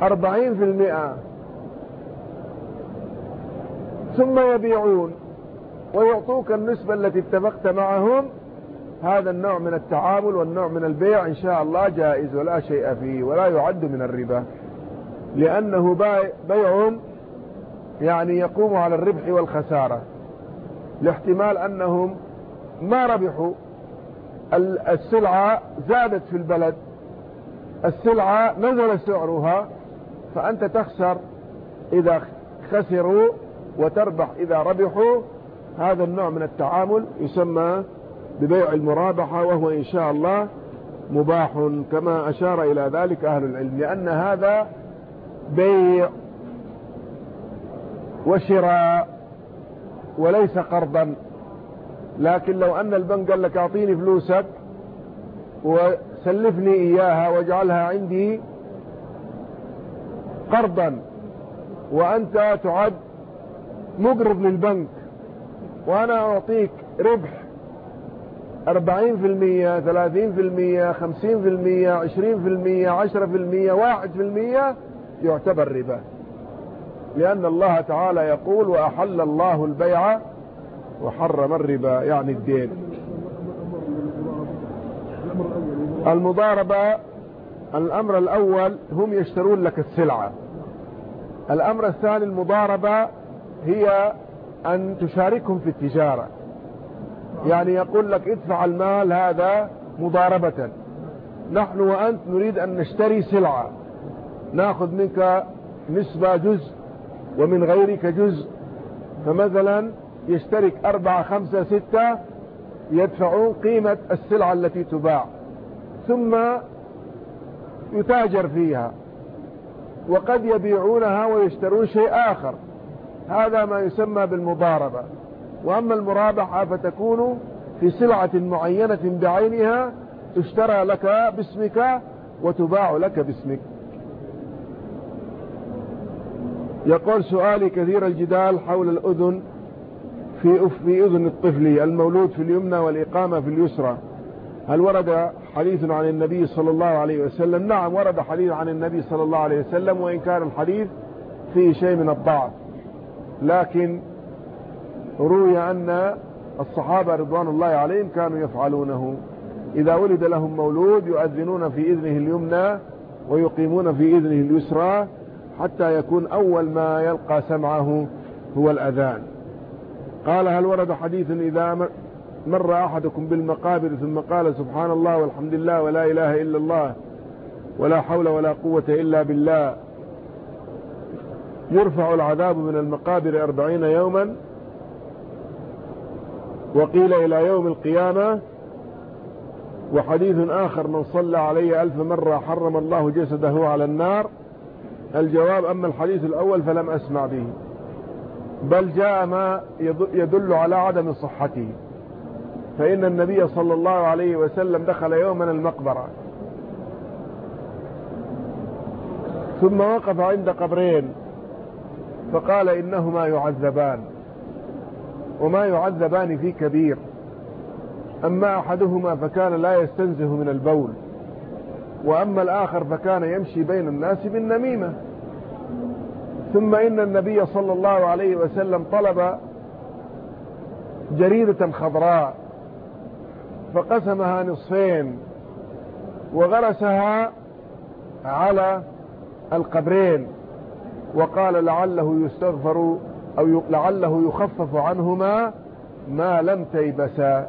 Speaker 1: أربعين في المئة. ثم يبيعون ويعطوك النسبة التي اتفقت معهم. هذا النوع من التعامل والنوع من البيع إن شاء الله جائز ولا شيء فيه ولا يعد من الربا. لأنه بيع يعني يقوم على الربح والخسارة لاحتمال أنهم ما ربحوا. السلعة زادت في البلد السلعة نزل سعرها فأنت تخسر إذا خسروا وتربح إذا ربحوا. هذا النوع من التعامل يسمى ببيع المرابحة وهو إن شاء الله مباح كما أشار إلى ذلك أهل العلم لأن هذا بيع وشراء وليس قرضا. لكن لو أن البنك قال لك أعطيني فلوسك وسلفني إياها واجعلها عندي قرضا وأنت تعد مقرض للبنك وأنا أعطيك ربح أربعين في المية ثلاثين في المية خمسين في المية عشرين في المية عشرة في المية واحد في المية يعتبر ربا. لأن الله تعالى يقول وأحل الله البيع وحرم الربا يعني الدين. المضاربة الأمر الأول هم يشترون لك السلعة. الأمر الثاني المضاربة هي أن تشاركهم في التجارة. يعني يقول لك ادفع المال هذا مضاربة. نحن وأنت نريد أن نشتري سلعة. ناخذ منك نسبة جزء ومن غيرك جزء. فمثلا يشترك أربعة خمسة ستة يدفعون قيمة السلعة التي تباع. ثم يتاجر فيها. وقد يبيعونها ويشترون شيء آخر. هذا ما يسمى بالمضاربة. وأما المرابحة فتكون في سلعة معينة بعينها تشترى لك باسمك وتباع لك باسمك. يقول سؤالي كثير الجدال حول الأذن في في أذن الطفل المولود في اليمنى والإقامة في اليسرى. هل ورد حديث عن النبي صلى الله عليه وسلم؟ نعم ورد حديث عن النبي صلى الله عليه وسلم وإن كان الحديث فيه شيء من الضعف. لكن روي أن الصحابة رضوان الله عليهم كانوا يفعلونه. إذا ولد لهم مولود يؤذنون في إذنه اليمنى ويقيمون في إذنه اليسرى. حتى يكون أول ما يلقى سمعه هو الأذان. قال هل ورد حديث إذا مر أحدكم بالمقابر ثم قال سبحان الله والحمد لله ولا إله إلا الله ولا حول ولا قوة إلا بالله يرفع العذاب من المقابر أربعين يوما وقيل إلى يوم القيامة وحديث آخر من صلى علي ألف مرة حرم الله جسده على النار الجواب أما الحديث الأول فلم أسمع به بل جاء ما يدل على عدم صحته فإن النبي صلى الله عليه وسلم دخل يوما المقبرة. ثم وقف عند قبرين فقال إنهما يعذبان وما يعذبان في كبير أما أحدهما فكان لا يستنزه من البول. وأما الآخر فكان يمشي بين الناس بالنميمة. ثم إن النبي صلى الله عليه وسلم طلب جريدة خضراء فقسمها نصفين وغرسها على القبرين وقال لعله يستغفر أو لعله يخفف عنهما ما لم تيبسا.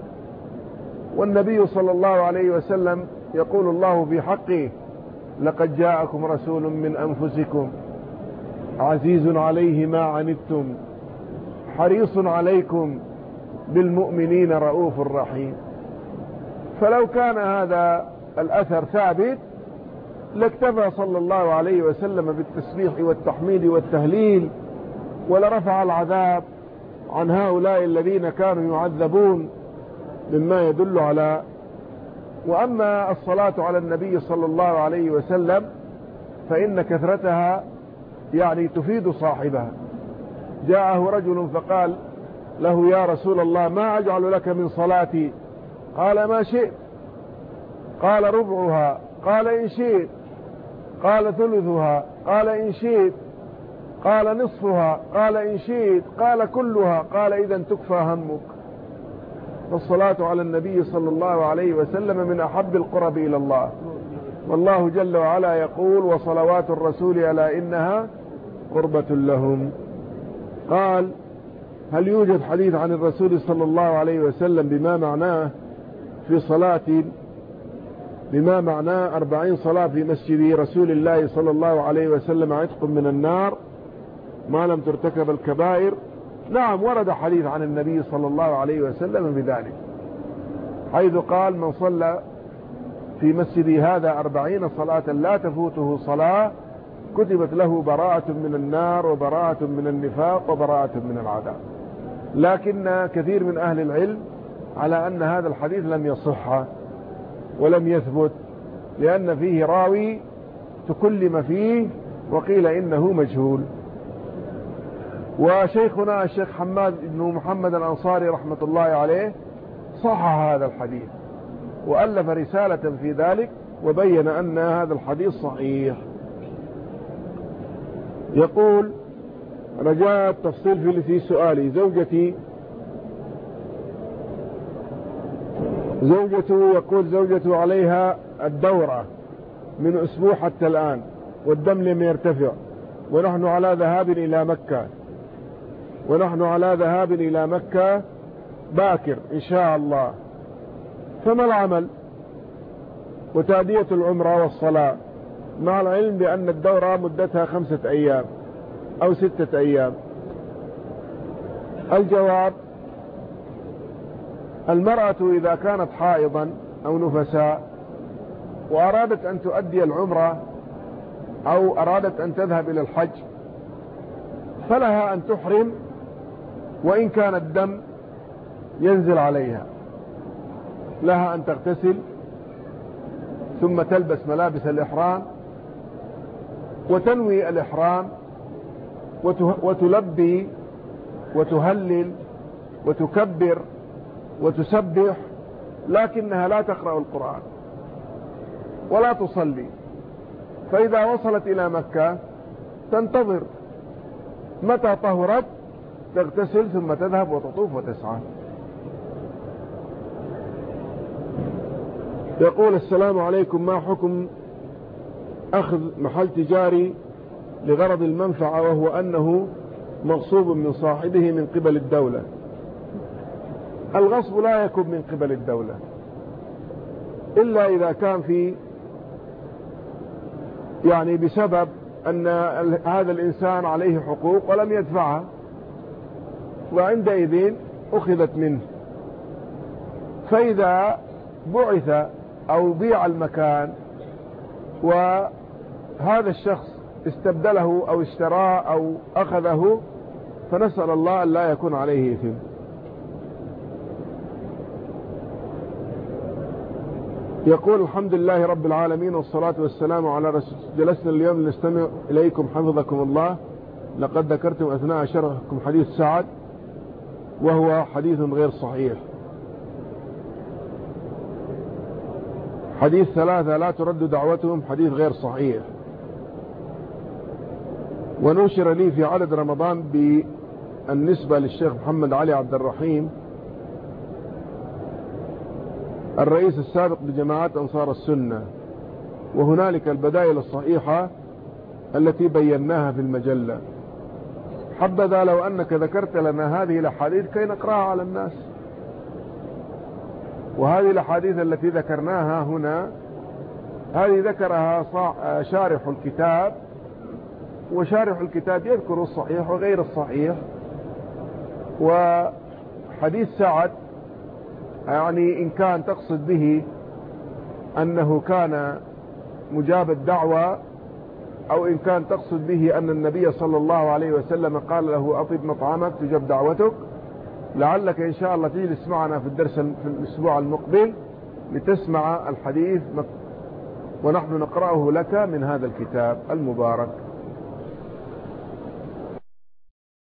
Speaker 1: والنبي صلى الله عليه وسلم يقول الله في حقه لقد جاءكم رسول من أنفسكم عزيز عليه ما عنتم حريص عليكم بالمؤمنين رؤوف رحيم. فلو كان هذا الأثر ثابت لاكتفى صلى الله عليه وسلم بالتسبيح والتحميد والتهليل ولرفع العذاب عن هؤلاء الذين كانوا يعذبون مما يدل على وأما الصلاة على النبي صلى الله عليه وسلم فإن كثرتها يعني تفيد صاحبها. جاءه رجل فقال له يا رسول الله ما أجعل لك من صلاتي؟ قال ما شئت. قال ربعها. قال إن شئت. قال ثلثها. قال إن شئت. قال نصفها. قال إن شئت. قال كلها. قال إذا تكفى همك. فالصلاة على النبي صلى الله عليه وسلم من أحب القرب إلى الله. والله جل وعلا يقول وصلوات الرسول ألا إنها قربة لهم. قال هل يوجد حديث عن الرسول صلى الله عليه وسلم بما معناه في صلاة بما معناه أربعين صلاة في مسجد رسول الله صلى الله عليه وسلم عتق من النار؟ ما لم ترتكب الكبائر نعم ورد حديث عن النبي صلى الله عليه وسلم بذلك حيث قال من صلى في مسجد هذا أربعين صلاة لا تفوته صلاة كتبت له براءة من النار وبراءة من النفاق وبراءة من العذاب. لكن كثير من أهل العلم على أن هذا الحديث لم يصح ولم يثبت لأن فيه راوي تكلم فيه وقيل إنه مجهول. وشيخنا الشيخ حماد بن محمد الأنصاري رحمة الله عليه صحح هذا الحديث وألف رسالة في ذلك وبين أن هذا الحديث صحيح. يقول رجاء التفصيل في سؤالي. زوجتي زوجته يقول زوجته عليها الدورة من أسبوع حتى الآن والدم لم يرتفع ونحن على ذهاب إلى مكة. ونحن على ذهاب إلى مكة باكر إن شاء الله. فما العمل؟ وتأدية العمرة والصلاة. مع العلم بأن الدورة مدتها خمسة أيام أو ستة أيام. الجواب المرأة إذا كانت حائضا أو نفساء وأرادت أن تؤدي العمرة أو أرادت أن تذهب إلى الحج فلها أن تحرم وإن كان الدم ينزل عليها لها أن تغتسل ثم تلبس ملابس الإحرام وتنوي الإحرام وتلبي وتهلل وتكبر وتسبح لكنها لا تقرأ القرآن ولا تصلي. فإذا وصلت إلى مكة تنتظر متى طهرت تغتسل ثم تذهب وتطوف وتسعى. يقول السلام عليكم ما حكم أخذ محل تجاري لغرض المنفعة وهو أنه مغصوب من صاحبه من قبل الدولة؟ الغصب لا يكون من قبل الدولة. إلا إذا كان في يعني بسبب أن هذا الإنسان عليه حقوق ولم يدفعها. وعندئذ أخذت منه. فإذا بعث أو بيع المكان وهذا الشخص استبدله أو اشتراه أو أخذه فنسأل الله أن لا يكون عليه إثم. يقول الحمد لله رب العالمين والصلاة والسلام على رسول جلسنا اليوم نستمع إليكم حفظكم الله. لقد ذكرتم أثناء شرحكم حديث سعد. وهو حديث غير صحيح. حديث ثلاثة لا ترد دعوتهم حديث غير صحيح. ونشر لي في عدد رمضان بالنسبة للشيخ محمد علي عبد الرحيم الرئيس السابق لجماعات أنصار السنة وهنالك البدائل الصحيحة التي بيناها في المجلة. حبذا لو أنك ذكرت لنا هذه الأحاديث كي نقرأها على الناس. وهذه الأحاديث التي ذكرناها هنا هذه ذكرها شارح الكتاب وشارح الكتاب يذكر الصحيح وغير الصحيح. وحديث سعد يعني إن كان تقصد به أنه كان مجاب الدعوة أو إن كان تقصد به أن النبي صلى الله عليه وسلم قال له أطب مطعمك تجب دعوتك لعلك إن شاء الله تجلس معنا في الدرس في الأسبوع المقبل لتسمع الحديث. ونحن نقرأه لك من هذا الكتاب المبارك.